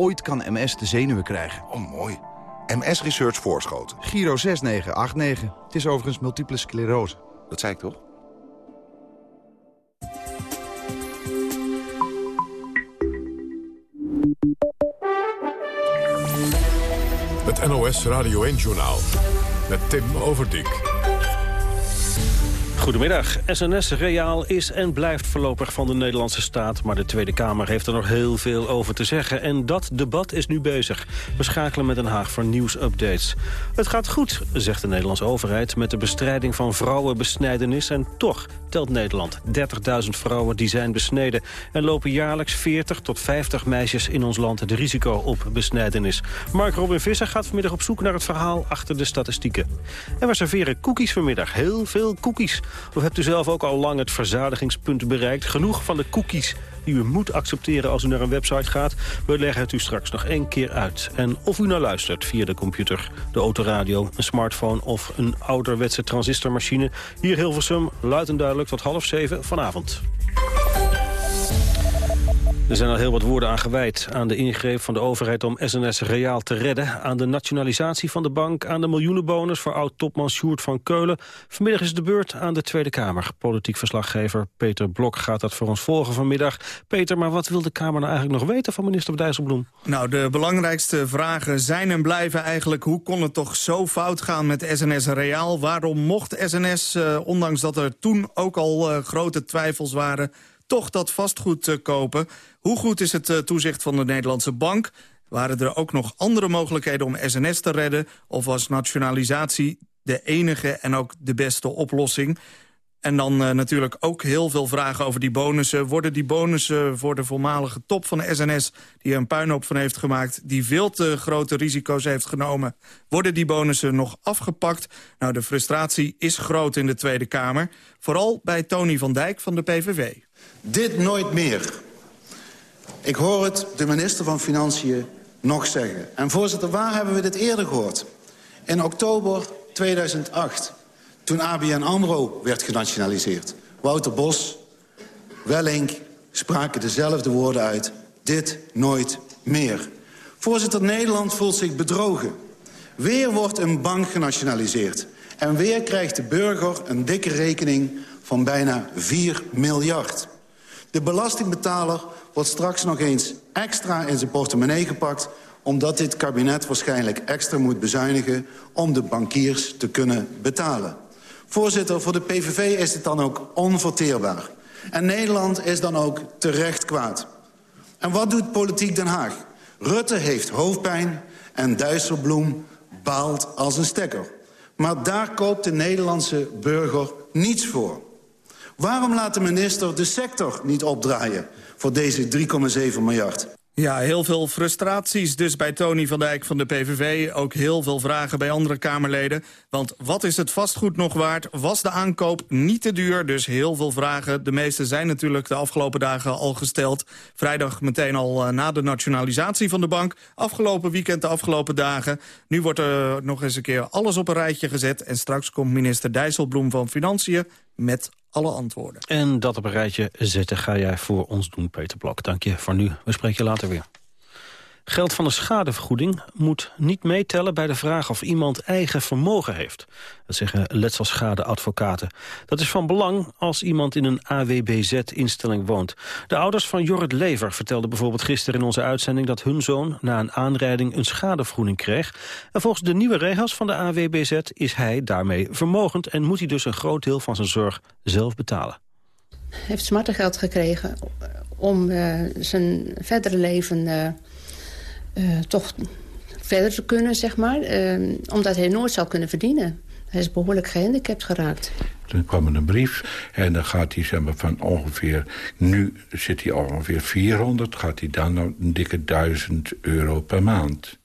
Ooit kan MS de zenuwen krijgen. Oh, mooi. MS Research Voorschoten. Giro 6989. Het is overigens multiple sclerose. Dat zei ik toch? Het NOS Radio 1-journaal met Tim Overdijk. Goedemiddag. SNS Reaal is en blijft voorlopig van de Nederlandse staat... maar de Tweede Kamer heeft er nog heel veel over te zeggen. En dat debat is nu bezig. We schakelen met Den Haag voor nieuwsupdates. Het gaat goed, zegt de Nederlandse overheid... met de bestrijding van vrouwenbesnijdenis. En toch telt Nederland 30.000 vrouwen die zijn besneden... en lopen jaarlijks 40 tot 50 meisjes in ons land het risico op besnijdenis. Mark Robin Visser gaat vanmiddag op zoek naar het verhaal achter de statistieken. En we serveren cookies vanmiddag, heel veel cookies. Of hebt u zelf ook al lang het verzadigingspunt bereikt? Genoeg van de cookies die u moet accepteren als u naar een website gaat. We leggen het u straks nog één keer uit. En of u nou luistert via de computer, de autoradio, een smartphone... of een ouderwetse transistormachine. Hier Hilversum, luid en duidelijk tot half zeven vanavond. Er zijn al heel wat woorden aan gewijd aan de ingreep van de overheid om SNS Reaal te redden, aan de nationalisatie van de bank, aan de miljoenenbonus voor oud-topman Sjoerd van Keulen. Vanmiddag is de beurt aan de Tweede Kamer. Politiek verslaggever Peter Blok gaat dat voor ons volgen vanmiddag. Peter, maar wat wil de Kamer nou eigenlijk nog weten van minister Dijsselbloem? Nou, de belangrijkste vragen zijn en blijven eigenlijk... hoe kon het toch zo fout gaan met SNS Reaal? Waarom mocht SNS, uh, ondanks dat er toen ook al uh, grote twijfels waren toch dat vastgoed uh, kopen. Hoe goed is het uh, toezicht van de Nederlandse bank? Waren er ook nog andere mogelijkheden om SNS te redden? Of was nationalisatie de enige en ook de beste oplossing? En dan uh, natuurlijk ook heel veel vragen over die bonussen. Worden die bonussen voor de voormalige top van de SNS... die er een puinhoop van heeft gemaakt... die veel te grote risico's heeft genomen... worden die bonussen nog afgepakt? Nou, de frustratie is groot in de Tweede Kamer. Vooral bij Tony van Dijk van de PVV. Dit nooit meer. Ik hoor het de minister van Financiën nog zeggen. En voorzitter, waar hebben we dit eerder gehoord? In oktober 2008, toen ABN AMRO werd genationaliseerd. Wouter Bos, Wellink spraken dezelfde woorden uit. Dit nooit meer. Voorzitter, Nederland voelt zich bedrogen. Weer wordt een bank genationaliseerd. En weer krijgt de burger een dikke rekening van bijna 4 miljard. De belastingbetaler wordt straks nog eens extra in zijn portemonnee gepakt... omdat dit kabinet waarschijnlijk extra moet bezuinigen... om de bankiers te kunnen betalen. Voorzitter, voor de PVV is het dan ook onverteerbaar. En Nederland is dan ook terecht kwaad. En wat doet politiek Den Haag? Rutte heeft hoofdpijn en Dijsselbloem baalt als een stekker. Maar daar koopt de Nederlandse burger niets voor. Waarom laat de minister de sector niet opdraaien voor deze 3,7 miljard? Ja, heel veel frustraties dus bij Tony van Dijk van de PVV. Ook heel veel vragen bij andere Kamerleden. Want wat is het vastgoed nog waard? Was de aankoop niet te duur? Dus heel veel vragen. De meeste zijn natuurlijk de afgelopen dagen al gesteld. Vrijdag meteen al uh, na de nationalisatie van de bank. Afgelopen weekend, de afgelopen dagen. Nu wordt er nog eens een keer alles op een rijtje gezet. En straks komt minister Dijsselbloem van Financiën met alle antwoorden. En dat op een rijtje zetten ga jij voor ons doen, Peter Blok. Dank je voor nu. We spreken je later weer. Geld van de schadevergoeding moet niet meetellen bij de vraag of iemand eigen vermogen heeft. Dat zeggen letselschadeadvocaten. Dat is van belang als iemand in een AWBZ-instelling woont. De ouders van Jorrit Lever vertelden bijvoorbeeld gisteren in onze uitzending... dat hun zoon na een aanrijding een schadevergoeding kreeg. En volgens de nieuwe regels van de AWBZ is hij daarmee vermogend... en moet hij dus een groot deel van zijn zorg zelf betalen. Hij heeft smartengeld gekregen om uh, zijn verdere leven... Uh, toch verder te kunnen, zeg maar. Uh, omdat hij nooit zal kunnen verdienen. Hij is behoorlijk gehandicapt geraakt. Toen kwam er een brief en dan gaat hij zeg maar, van ongeveer... nu zit hij ongeveer 400, gaat hij dan nou een dikke 1000 euro per maand.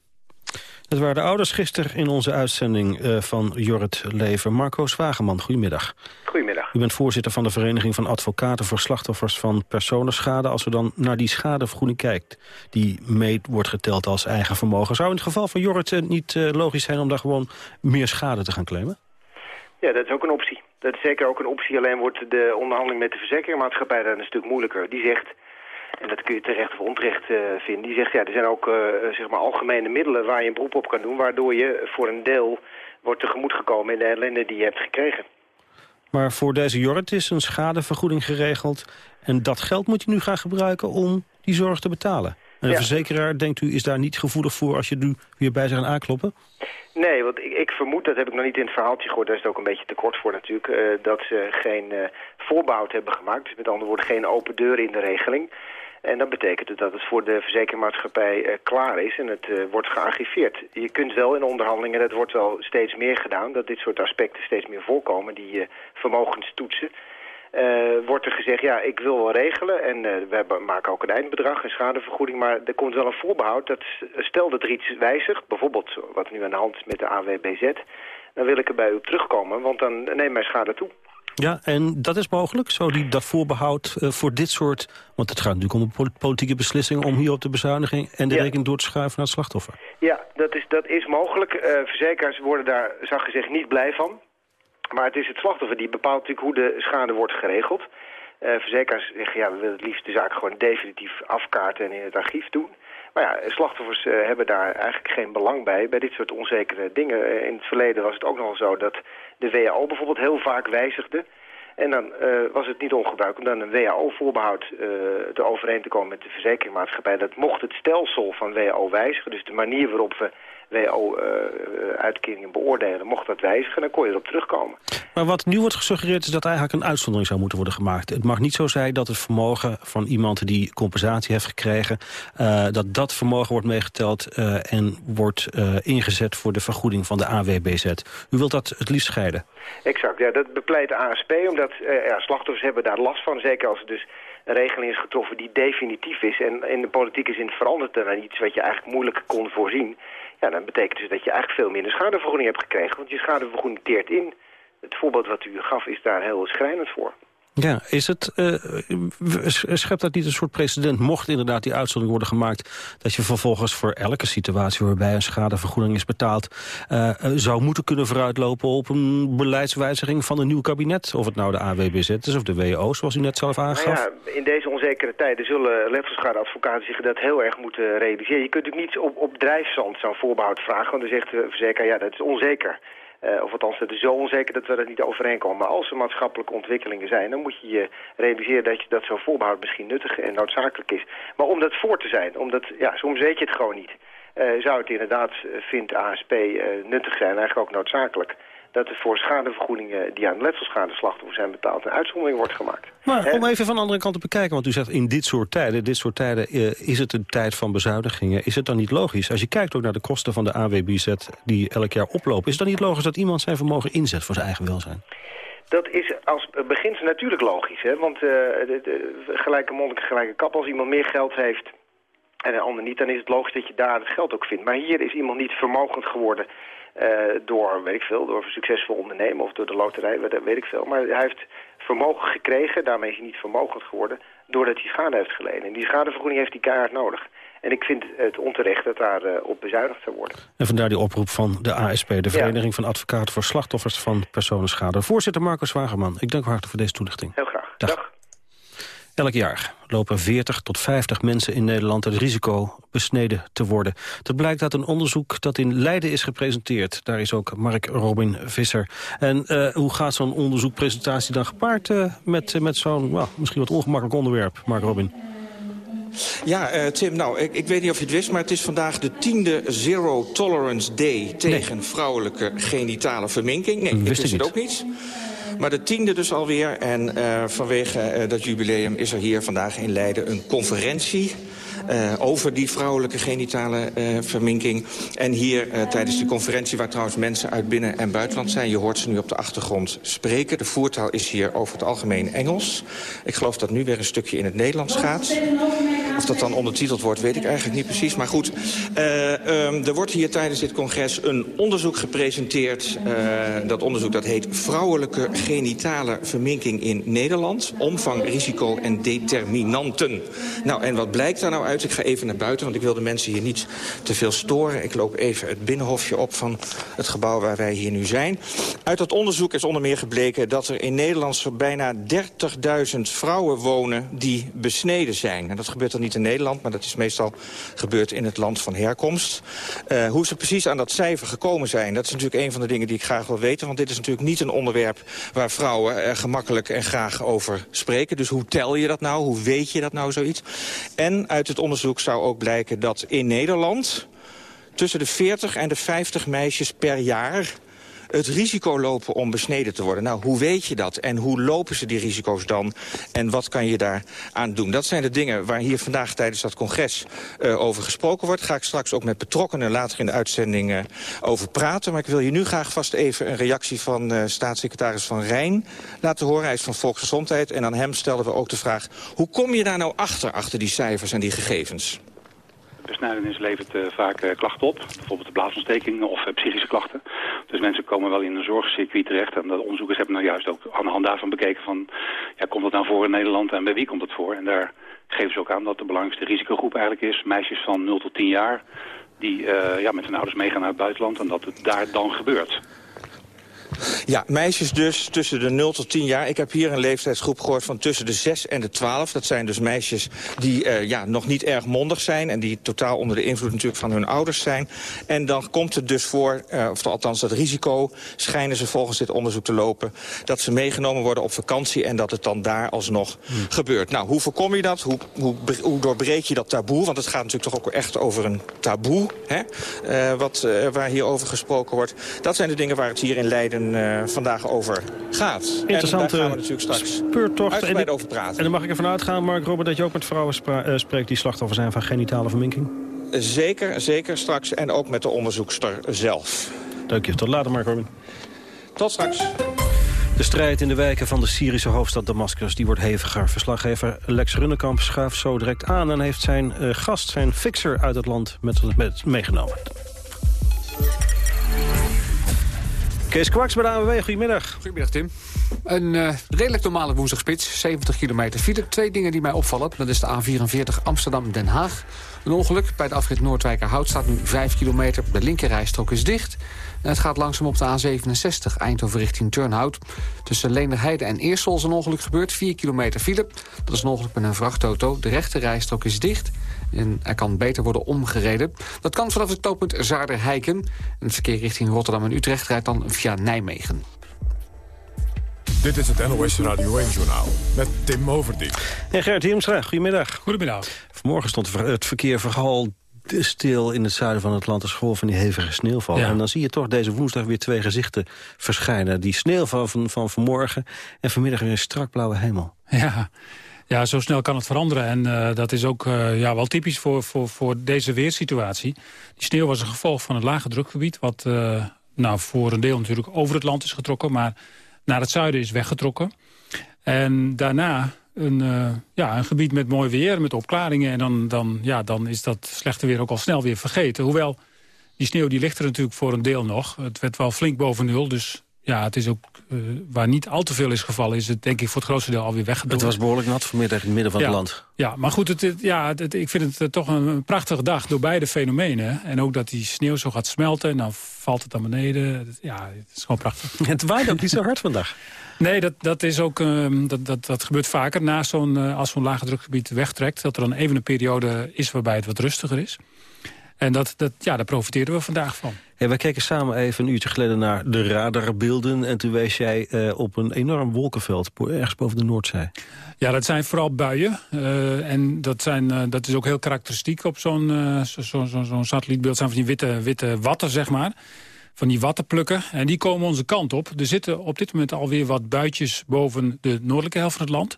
Het waren de ouders gisteren in onze uitzending uh, van Jorrit Leven. Marco Zwageman, goedemiddag. Goedemiddag. U bent voorzitter van de Vereniging van Advocaten voor Slachtoffers van Personenschade. Als we dan naar die schadevergoeding kijkt, die mee wordt geteld als eigen vermogen. Zou in het geval van Jorrit uh, niet uh, logisch zijn om daar gewoon meer schade te gaan claimen? Ja, dat is ook een optie. Dat is zeker ook een optie. Alleen wordt de onderhandeling met de verzekeringsmaatschappij dan een stuk moeilijker. Die zegt en dat kun je terecht of onterecht uh, vinden. Die zegt, ja, er zijn ook uh, zeg maar algemene middelen waar je een beroep op kan doen... waardoor je voor een deel wordt tegemoet gekomen in de ellende die je hebt gekregen. Maar voor deze Jorrit is een schadevergoeding geregeld... en dat geld moet je nu gaan gebruiken om die zorg te betalen. En de ja. verzekeraar, denkt u, is daar niet gevoelig voor als je nu weer bij zich aan aankloppen? Nee, want ik, ik, vermoed, dat heb ik nog niet in het verhaaltje gehoord... daar is het ook een beetje te kort voor natuurlijk... Uh, dat ze geen uh, voorbouw hebben gemaakt. Dus met andere woorden geen open deur in de regeling. En dat betekent het dat het voor de verzekeringsmaatschappij uh, klaar is en het uh, wordt gearchiveerd. Je kunt wel in onderhandelingen, dat wordt wel steeds meer gedaan, dat dit soort aspecten steeds meer voorkomen, die uh, vermogenstoetsen. wordt er gezegd, ja, ik wil wel regelen en we hebben, maken ook een eindbedrag, een schadevergoeding, maar er komt wel een voorbehoud dat stel dat er iets wijzigt, bijvoorbeeld wat nu aan de hand is met de AWBZ, dan wil ik er bij u terugkomen, want dan neemt mijn schade toe. Ja, en dat is mogelijk? Zo die, dat voorbehoud uh, voor dit soort... want het gaat natuurlijk om een politieke beslissing... om hier op de bezuiniging en de ja. rekening door te schuiven naar het slachtoffer. Ja, dat is, dat is mogelijk. Uh, verzekeraars worden daar, zag gezegd, niet blij van. Maar het is het slachtoffer die bepaalt natuurlijk hoe de schade wordt geregeld. Uh, verzekeraars zeggen, ja, we willen het liefst de zaak gewoon definitief afkaarten en in het archief doen. Maar ja, slachtoffers uh, hebben daar eigenlijk geen belang bij, bij dit soort onzekere dingen. In het verleden was het ook nog zo dat de WHO bijvoorbeeld heel vaak wijzigde. En dan uh, was het niet ongebruikelijk om dan een WHO-voorbehoud uh, te overeen te komen met de verzekeringsmaatschappij. Dat mocht het stelsel van WHO wijzigen, dus de manier waarop we WO-uitkeringen beoordelen, mocht dat wijzigen, dan kon je erop terugkomen. Maar wat nu wordt gesuggereerd is dat eigenlijk een uitzondering zou moeten worden gemaakt. Het mag niet zo zijn dat het vermogen van iemand die compensatie heeft gekregen, uh, dat dat vermogen wordt meegeteld uh, en wordt uh, ingezet voor de vergoeding van de AWBZ. U wilt dat het liefst scheiden? Exact, ja, dat bepleit de ASP, omdat ja, slachtoffers hebben daar last van, zeker als het dus een regeling is getroffen die definitief is. En in de politieke zin verandert er iets wat je eigenlijk moeilijk kon voorzien. Ja, dan betekent dus dat je eigenlijk veel minder schadevergoeding hebt gekregen. Want je schadevergoeding keert in. Het voorbeeld wat u gaf is daar heel schrijnend voor. Ja, is het, uh, schept dat niet een soort precedent, mocht inderdaad die uitzondering worden gemaakt, dat je vervolgens voor elke situatie waarbij een schadevergoeding is betaald, uh, zou moeten kunnen vooruitlopen op een beleidswijziging van een nieuw kabinet? Of het nou de AWBZ is of de WO, zoals u net zelf aangaf? Nou ja, in deze onzekere tijden zullen letselschadeadvocaten zich dat heel erg moeten realiseren. Je kunt natuurlijk niet op, op drijfzand zo'n voorbehoud vragen, want dan zegt de verzekeraar, ja, dat is onzeker. Uh, of althans, het is zo onzeker dat we dat niet overeenkomen. Maar als er maatschappelijke ontwikkelingen zijn... dan moet je je realiseren dat, je, dat zo'n voorbehoud misschien nuttig en noodzakelijk is. Maar om dat voor te zijn, omdat, ja, soms weet je het gewoon niet... Uh, zou het inderdaad, vindt ASP, nuttig zijn, eigenlijk ook noodzakelijk dat er voor schadevergoedingen die aan letselschadeslachtoffers zijn betaald... een uitzondering wordt gemaakt. Maar om even van de andere kant te bekijken, want u zegt in dit soort tijden... dit soort tijden uh, is het een tijd van bezuinigingen. Is het dan niet logisch, als je kijkt ook naar de kosten van de AWBZ... die elk jaar oplopen, is het dan niet logisch dat iemand zijn vermogen inzet voor zijn eigen welzijn? Dat is als beginsel natuurlijk logisch, hè? want uh, de, de, gelijke monnik, gelijke kap... als iemand meer geld heeft en een ander niet, dan is het logisch dat je daar het geld ook vindt. Maar hier is iemand niet vermogend geworden door, weet ik veel, door een succesvol ondernemen of door de loterij, weet, weet ik veel. Maar hij heeft vermogen gekregen, daarmee is hij niet vermogend geworden, doordat hij schade heeft geleden. En die schadevergoeding heeft hij keihard nodig. En ik vind het onterecht dat daar uh, op bezuinigd zou worden. En vandaar die oproep van de ASP, de Vereniging ja. van Advocaten voor Slachtoffers van Personenschade. Voorzitter Marcus Wagerman, ik dank u hartelijk voor deze toelichting. Heel graag. Dag. Dag. Elk jaar lopen 40 tot 50 mensen in Nederland het risico besneden te worden. Dat blijkt uit een onderzoek dat in Leiden is gepresenteerd. Daar is ook Mark Robin Visser. En uh, hoe gaat zo'n onderzoekpresentatie dan gepaard uh, met, uh, met zo'n well, misschien wat ongemakkelijk onderwerp, Mark Robin? Ja, uh, Tim, nou, ik, ik weet niet of je het wist... maar het is vandaag de tiende Zero Tolerance Day... tegen nee. vrouwelijke genitale verminking. Nee, wist ik wist het ook niet. Maar de tiende dus alweer. En uh, vanwege uh, dat jubileum is er hier vandaag in Leiden een conferentie... Uh, over die vrouwelijke genitale verminking. En hier tijdens de conferentie, waar trouwens mensen uit binnen- en buitenland zijn... je hoort ze nu op de achtergrond spreken. De voertaal is hier over het algemeen Engels. Ik geloof dat nu weer een stukje in het Nederlands gaat. Of dat dan ondertiteld wordt, weet ik eigenlijk niet precies. Maar goed, uh, er wordt hier tijdens dit congres een onderzoek gepresenteerd. Uh, dat onderzoek dat heet Vrouwelijke genitale verminking in Nederland. Omvang, risico en determinanten. Nou, en wat blijkt daar nou uit? Ik ga even naar buiten, want ik wil de mensen hier niet te veel storen. Ik loop even het binnenhofje op van het gebouw waar wij hier nu zijn. Uit dat onderzoek is onder meer gebleken dat er in Nederland zo bijna 30.000 vrouwen wonen die besneden zijn. En dat gebeurt dan niet in Nederland, maar dat is meestal gebeurd in het land van herkomst. Uh, hoe ze precies aan dat cijfer gekomen zijn, dat is natuurlijk een van de dingen die ik graag wil weten. Want dit is natuurlijk niet een onderwerp waar vrouwen er gemakkelijk en graag over spreken. Dus hoe tel je dat nou? Hoe weet je dat nou zoiets? En uit het onderzoek zou ook blijken dat in Nederland tussen de 40 en de 50 meisjes per jaar het risico lopen om besneden te worden. Nou, hoe weet je dat? En hoe lopen ze die risico's dan? En wat kan je daar aan doen? Dat zijn de dingen waar hier vandaag tijdens dat congres uh, over gesproken wordt. Ga ik straks ook met betrokkenen later in de uitzending uh, over praten. Maar ik wil je nu graag vast even een reactie van uh, staatssecretaris Van Rijn laten horen. Hij is van Volksgezondheid. En aan hem stelden we ook de vraag... hoe kom je daar nou achter, achter die cijfers en die gegevens? Besnijdenis levert vaak klachten op, bijvoorbeeld de blaasontsteking of psychische klachten. Mensen komen wel in een zorgcircuit terecht en de onderzoekers hebben nou juist ook aan de hand daarvan bekeken van, ja, komt dat nou voor in Nederland en bij wie komt het voor? En daar geven ze ook aan dat de belangrijkste risicogroep eigenlijk is meisjes van 0 tot 10 jaar die ja, met hun ouders meegaan naar het buitenland en dat het daar dan gebeurt. Ja, meisjes dus tussen de 0 tot 10 jaar. Ik heb hier een leeftijdsgroep gehoord van tussen de 6 en de 12. Dat zijn dus meisjes die uh, ja, nog niet erg mondig zijn... en die totaal onder de invloed natuurlijk van hun ouders zijn. En dan komt het dus voor, uh, of althans dat risico... schijnen ze volgens dit onderzoek te lopen... dat ze meegenomen worden op vakantie... en dat het dan daar alsnog hmm. gebeurt. Nou, hoe voorkom je dat? Hoe, hoe, hoe doorbreek je dat taboe? Want het gaat natuurlijk toch ook echt over een taboe... Hè? Uh, wat, waar hier over gesproken wordt. Dat zijn de dingen waar het hier in Leiden uh, vandaag over gaat. Interessante en daar gaan we natuurlijk straks speurtocht. En, over praten. En dan mag ik ervan uitgaan, Mark Robert, dat je ook met vrouwen uh, spreekt... die slachtoffer zijn van genitale verminking? Zeker, zeker straks. En ook met de onderzoekster zelf. Dank je. Tot later, Mark Robin. Tot straks. De strijd in de wijken van de Syrische hoofdstad Damascus die wordt heviger. Verslaggever Lex Runnekamp schuift zo direct aan... en heeft zijn uh, gast, zijn fixer uit het land, met, met meegenomen. Kees Kwaks bij de ANWB, goedemiddag. Goedemiddag Tim. Een uh, redelijk normale woensdagspits, 70 kilometer file. Twee dingen die mij opvallen, dat is de A44 Amsterdam-Den Haag. Een ongeluk bij de afrit Noordwijkerhout staat nu 5 kilometer. De linkerrijstrook is dicht. En het gaat langzaam op de A67 Eindhoven richting Turnhout. Tussen Leenderheide en Eersel is een ongeluk gebeurd. 4 kilometer file. Dat is een ongeluk met een vrachtauto. De rechterrijstrook is dicht. En er kan beter worden omgereden. Dat kan vanaf het knooppunt Zaarder-Heiken. En het verkeer richting Rotterdam en Utrecht rijdt dan via Nijmegen. Dit is het NOS Radio 1-journaal met Tim Overdijk. En Gert Hiemstra, goedemiddag. Goedemiddag. Vanmorgen stond het verkeer vooral stil in het zuiden van het land als gevolg van die hevige sneeuwval. Ja. En dan zie je toch deze woensdag weer twee gezichten verschijnen. Die sneeuwval van, van vanmorgen en vanmiddag weer een strak blauwe hemel. Ja, ja, zo snel kan het veranderen. En uh, dat is ook uh, ja, wel typisch voor, voor, voor deze weersituatie. Die sneeuw was een gevolg van het lage drukgebied... wat uh, nou, voor een deel natuurlijk over het land is getrokken... maar naar het zuiden is weggetrokken. En daarna een, ja, een gebied met mooi weer, met opklaringen. En dan, dan, ja, dan is dat slechte weer ook al snel weer vergeten. Hoewel, die sneeuw die ligt er natuurlijk voor een deel nog. Het werd wel flink boven nul, dus ja, het is ook uh, waar niet al te veel is gevallen... is het denk ik voor het grootste deel alweer weggedaan. Het was behoorlijk nat vanmiddag in het midden van ja, het land. Ja, maar goed, het, ja, het, ik vind het toch een, een, prachtige dag door beide fenomenen. En ook dat die sneeuw zo gaat smelten en dan valt het naar beneden. Ja, het is gewoon prachtig. Het waait ook niet zo hard vandaag. Nee, dat, dat, is ook, uh, dat, dat, dat gebeurt vaker na zo'n uh, als zo'n lage drukgebied wegtrekt. Dat er dan even een periode is waarbij het wat rustiger is. En dat, dat, ja, daar profiteren we vandaag van. Hey, wij keken samen even een uurtje geleden naar de radarbeelden... en toen wees jij uh, op een enorm wolkenveld ergens boven de Noordzee. Ja, dat zijn vooral buien. Uh, en dat, zijn, uh, dat is ook heel karakteristiek op zo'n zo, zo, satellietbeeld. zijn van die witte, witte watten, zeg maar. Van die wattenplukken. En die komen onze kant op. Er zitten op dit moment alweer wat buitjes boven de noordelijke helft van het land...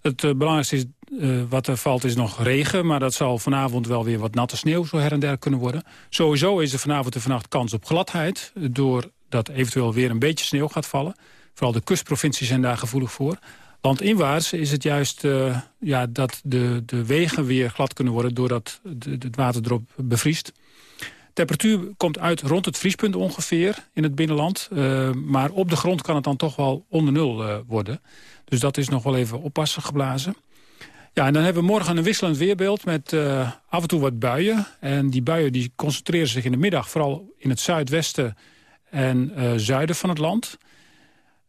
Het belangrijkste is, uh, wat er valt is nog regen... maar dat zal vanavond wel weer wat natte sneeuw zo her en der kunnen worden. Sowieso is er vanavond en vannacht kans op gladheid... doordat eventueel weer een beetje sneeuw gaat vallen. Vooral de kustprovincies zijn daar gevoelig voor. Landinwaarts is het juist uh, ja, dat de, de wegen weer glad kunnen worden... doordat het water erop bevriest. Temperatuur komt uit rond het vriespunt ongeveer in het binnenland. Maar op de grond kan het dan toch wel onder nul worden. Dus dat is nog wel even oppassen geblazen. Ja, en dan hebben we morgen een wisselend weerbeeld met uh, af en toe wat buien. En die buien die concentreren zich in de middag vooral in het zuidwesten en zuiden van het land.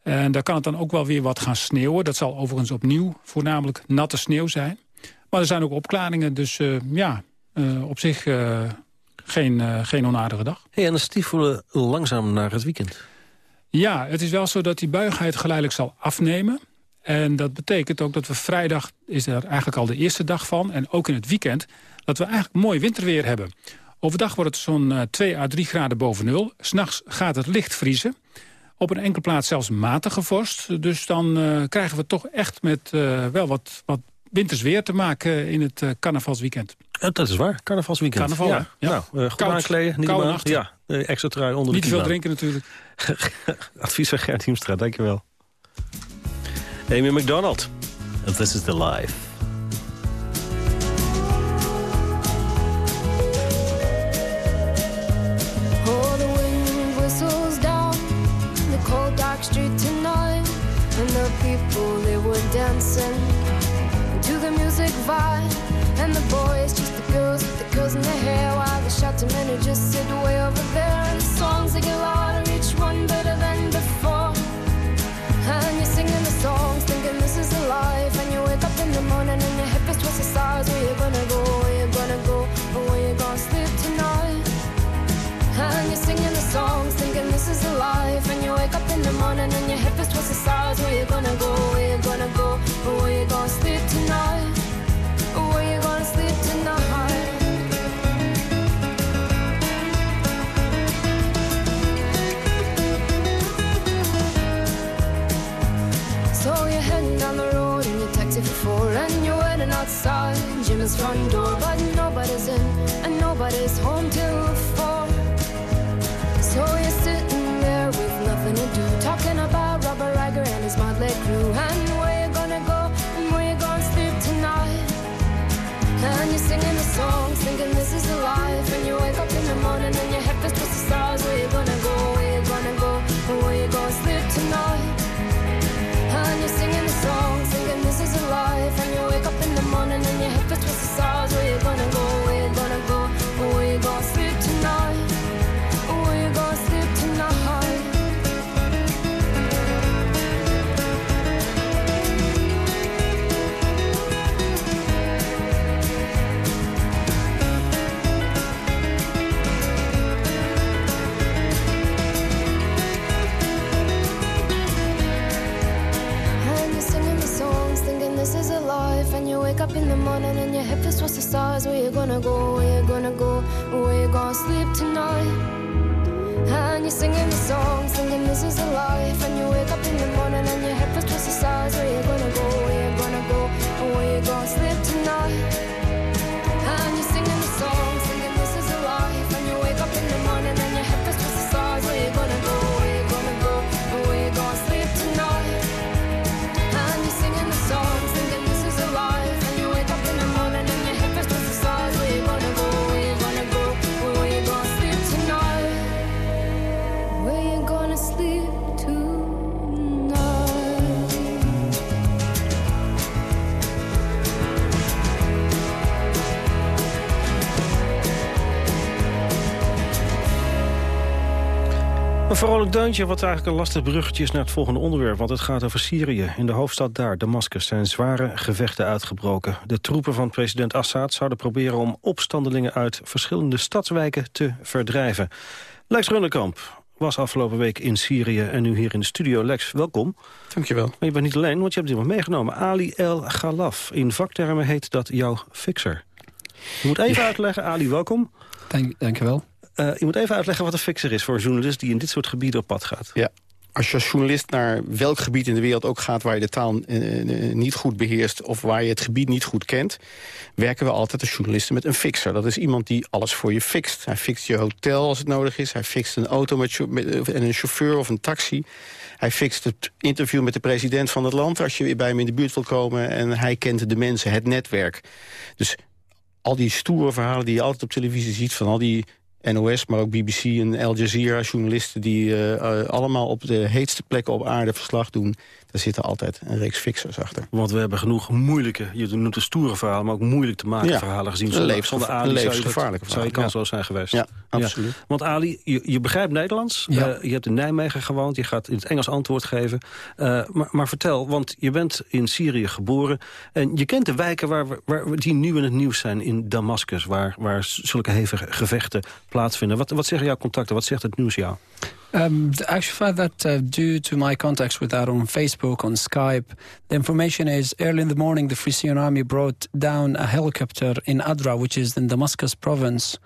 En daar kan het dan ook wel weer wat gaan sneeuwen. Dat zal overigens opnieuw voornamelijk natte sneeuw zijn. Maar er zijn ook opklaringen, dus ja, op zich geen, geen onaardige dag. Hey, en de stiefelen langzaam naar het weekend. Ja, het is wel zo dat die buigheid geleidelijk zal afnemen. En dat betekent ook dat we vrijdag, is er eigenlijk al de eerste dag van... en ook in het weekend, dat we eigenlijk mooi winterweer hebben. Overdag wordt het zo'n uh, 2 à 3 graden boven nul. S'nachts gaat het licht vriezen. Op een enkele plaats zelfs matige vorst. Dus dan uh, krijgen we toch echt met uh, wel wat, wat winters weer te maken in het uh, carnavalsweekend. Dat is waar, carnavalsweekend. Carnaval, ja. ja. Nou, uh, goed aankleden, niet koude nacht. Ja, extra trui onder niet de Niet veel drinken natuurlijk. Advies van Gert Hiemstra, dankjewel. Amy McDonald. This is the life. Oh, the wind whistles down the cold dark street tonight And the people, they were dancing to the music vibe And the boys, just the girls with the girls in their hair While the shouting men who just sit way over there And the songs, they get louder, the morning and your stars Where you gonna go, where you gonna go stars. Where you gonna go? Where you gonna go? Where you gonna sleep tonight? And you're singing the songs, thinking this is a life. And you wake up in the morning and your head feels towards the stars. Where you gonna go? Where you gonna go? Where you gonna sleep tonight? Een vrolijk deuntje wat eigenlijk een lastig bruggetje is naar het volgende onderwerp. Want het gaat over Syrië. In de hoofdstad daar, Damascus, zijn zware gevechten uitgebroken. De troepen van president Assad zouden proberen om opstandelingen uit verschillende stadswijken te verdrijven. Lex Runnekamp was afgelopen week in Syrië en nu hier in de studio. Lex, welkom. Dankjewel. Maar je bent niet alleen, want je hebt iemand meegenomen. Ali El Ghalaf. In vaktermen heet dat jouw fixer. Je moet even uitleggen, Ali, welkom. Dank, dankjewel. Uh, je moet even uitleggen wat een fixer is voor een journalist... die in dit soort gebieden op pad gaat. Ja. Als je als journalist naar welk gebied in de wereld ook gaat... waar je de taal uh, niet goed beheerst of waar je het gebied niet goed kent... werken we altijd als journalisten met een fixer. Dat is iemand die alles voor je fixt. Hij fixt je hotel als het nodig is. Hij fixt een auto met, en een chauffeur of een taxi. Hij fixt het interview met de president van het land... als je weer bij hem in de buurt wil komen. En hij kent de mensen, het netwerk. Dus al die stoere verhalen die je altijd op televisie ziet... van al die NOS, maar ook BBC en Al Jazeera, journalisten... die uh, allemaal op de heetste plekken op aarde verslag doen. Daar zitten altijd een reeks fixers achter. Want we hebben genoeg moeilijke, je noemt een stoere verhalen... maar ook moeilijk te maken verhalen gezien. Zonder, zonder Ali levensgevaarlijke zou je kans wel zijn geweest. Ja, absoluut. Want Ali, je, je begrijpt Nederlands. Uh, je hebt in Nijmegen gewoond. Je gaat in het Engels antwoord geven. Uh, maar, maar, vertel, want je bent in Syrië geboren. En je kent de wijken waar, waar, die nu in het nieuws zijn. In Damascus, waar, waar zulke hevige gevechten plaatsvinden. Wat, wat zeggen jouw contacten? Wat zegt het nieuws jou? Um, the actual fact that uh, due to my contacts with that on Facebook, on Skype, the information is early in the morning the Free Syrian Army brought down a helicopter in Adra, which is in Damascus province.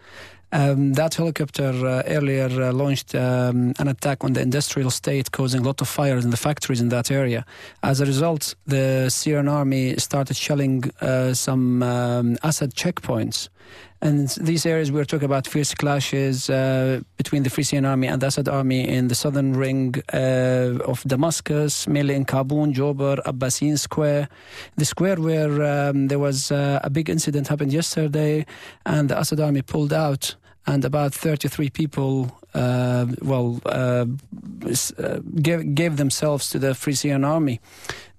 Um, that helicopter uh, earlier uh, launched um, an attack on the industrial state, causing a lot of fires in the factories in that area. As a result, the Syrian army started shelling uh, some um, Assad checkpoints. And these areas we're talking about fierce clashes uh, between the Free Syrian Army and the Assad Army in the southern ring uh, of Damascus, mainly in Kabul, Jobar, Abbasin Square. The square where um, there was uh, a big incident happened yesterday, and the Assad Army pulled out, and about 33 people uh, well, uh, uh, gave, gave themselves to the Free Syrian Army.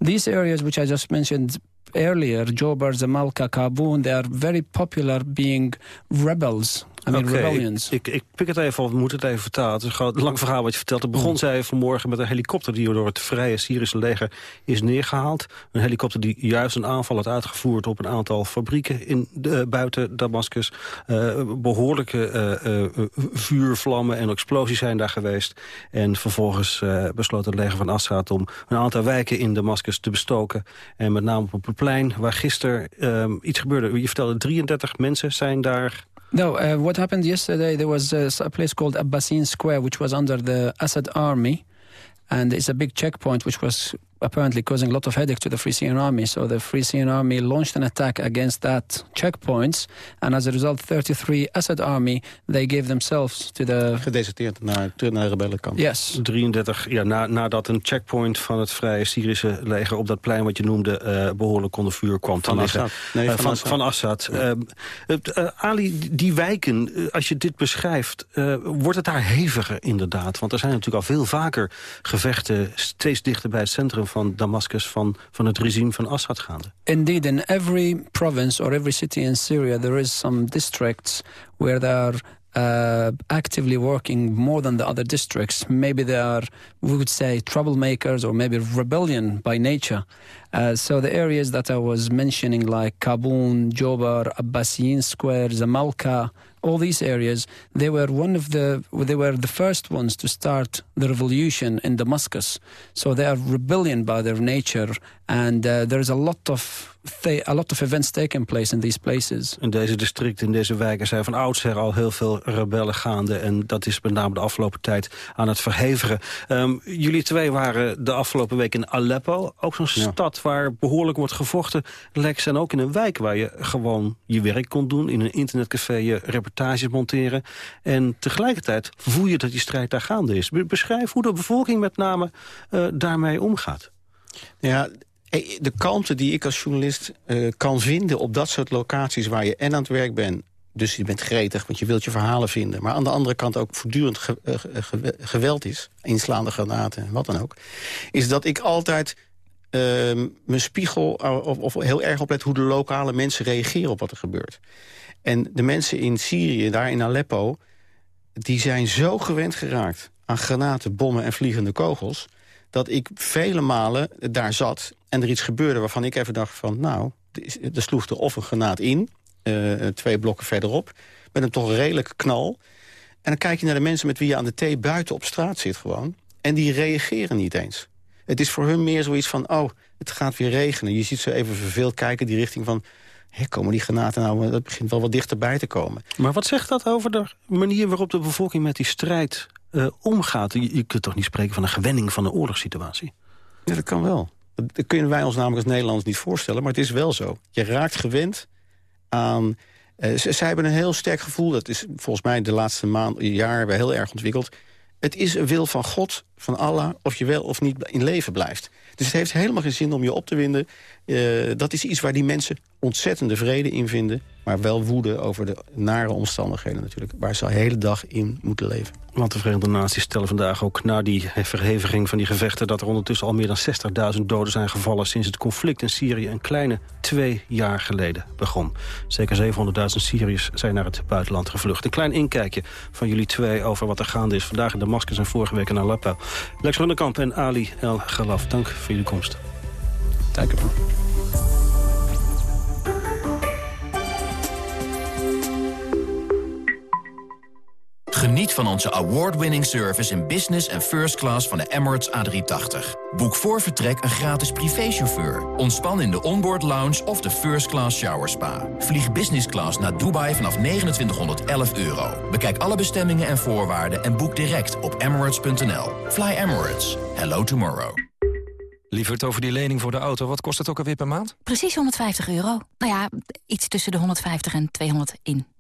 These areas, which I just mentioned, earlier, Jobar, Zamalka, Kabul, they are very popular being rebels Rebellions. Ik, ik, pik het even op, we moeten het even vertalen. Het is een lang verhaal wat je vertelt. Het begon, mm. zei vanmorgen, met een helikopter die door het vrije Syrische leger is neergehaald. Een helikopter die juist een aanval had uitgevoerd op een aantal fabrieken in de, buiten Damascus. Uh, behoorlijke uh, uh, vuurvlammen en explosies zijn daar geweest. En vervolgens besloot het leger van Assad om een aantal wijken in Damascus te bestoken. En met name op het plein waar gisteren ehm, iets gebeurde. Je vertelde 33 mensen zijn daar No, uh, what happened yesterday, there was a, a place called Abbasin Square, which was under the Assad army. And it's a big checkpoint which was apparently causing a lot of headache to the Free Syrian Army. So the Free Syrian Army launched an attack against that checkpoints. And as a result, 33 Assad Army, they gave themselves to the... Gedeserteerd naar, naar de rebellenkamp. Yes. 33, ja, na, nadat een checkpoint van het Vrije Syrische leger... op dat plein wat je noemde, uh, behoorlijk onder vuur kwam van Assad. Nee, uh, van, van, Assad. Ja. Uh, Ali, die wijken, als je dit beschrijft... wordt het daar heviger inderdaad? Want er zijn natuurlijk al veel vaker gevechten... steeds dichter bij het centrum van Damascus van, van het regime van Assad gaande. Indeed, in every province or every city in Syria there is some districts where there are uh, actively working more than the other districts. Maybe they are, we would say, troublemakers or maybe rebellion by nature. Uh, so the areas that I was mentioning, like Kabul, Jobar, Abbasiyin Square, Zamalka, all these areas, they were one of the they were the first ones to start the revolution in Damascus. So they are rebellion by their nature, and uh, there is a lot of a lot of events taking place in these places. In deze districten, in deze wijken zijn van oudsher al heel veel rebellen gaande. En dat is met name de afgelopen tijd aan het verhevigen. Um, jullie twee waren de afgelopen week in Aleppo. Ook zo'n stad waar behoorlijk wordt gevochten. Lex en ook in een wijk waar je gewoon je werk kon doen. In een internetcafé je reportages monteren. En tegelijkertijd voel je dat die strijd daar gaande is. Beschrijf hoe de bevolking met name uh, daarmee omgaat. Ja, de kalmte die ik als journalist uh, kan vinden op dat soort locaties... waar je en aan het werk bent, dus je bent gretig, want je wilt je verhalen vinden... maar aan de andere kant ook voortdurend uh, ge, geweld is... inslaande granaten, wat dan ook... is dat ik altijd uh, mijn spiegel of, of, heel erg oplet... hoe de lokale mensen reageren op wat er gebeurt. En de mensen in Syrië, daar in Aleppo... die zijn zo gewend geraakt aan granaten, bommen en vliegende kogels dat ik vele malen daar zat en er iets gebeurde waarvan ik even dacht van... nou, er sloeg er of een granaat in, uh, twee blokken verderop... met een toch redelijke knal. En dan kijk je naar de mensen met wie je aan de thee buiten op straat zit gewoon... en die reageren niet eens. Het is voor hun meer zoiets van, oh, het gaat weer regenen. Je ziet ze even verveeld kijken die richting van... Hé, komen die granaten nou, dat begint wel wat dichterbij te komen. Maar wat zegt dat over de manier waarop de bevolking met die strijd eh, omgaat. Je, je kunt toch niet spreken van een gewenning van een oorlogssituatie? Ja, dat kan wel. Dat kunnen wij ons namelijk als Nederlanders niet voorstellen. Maar het is wel zo. Je raakt gewend aan... Uh, ze, zij hebben een heel sterk gevoel. Dat is volgens mij de laatste maand, jaar heel erg ontwikkeld. Het is een wil van God, van Allah, of je wel of niet in leven blijft. Dus het heeft helemaal geen zin om je op te winden. Uh, dat is iets waar die mensen ontzettende vrede in vinden... maar wel woede over de nare omstandigheden natuurlijk... waar ze de hele dag in moeten leven. Want de Verenigde Naties stellen vandaag ook na die verheviging van die gevechten... dat er ondertussen al meer dan 60.000 doden zijn gevallen... sinds het conflict in Syrië een kleine twee jaar geleden begon. Zeker 700.000 Syriërs zijn naar het buitenland gevlucht. Een klein inkijkje van jullie twee over wat er gaande is... vandaag in Damascus en vorige week in Aleppo. Lex Runderkamp en Ali El Galaf, dank voor jullie komst. Dank u wel. Geniet van onze award-winning service in business en first class van de Emirates A380. Boek voor vertrek een gratis privéchauffeur. Ontspan in de onboard lounge of de first class shower spa. Vlieg business class naar Dubai vanaf 2911 euro. Bekijk alle bestemmingen en voorwaarden en boek direct op emirates.nl. Fly Emirates. Hello tomorrow. Lieverd, over die lening voor de auto, wat kost het ook alweer per maand? Precies 150 euro. Nou ja, iets tussen de 150 en 200 in,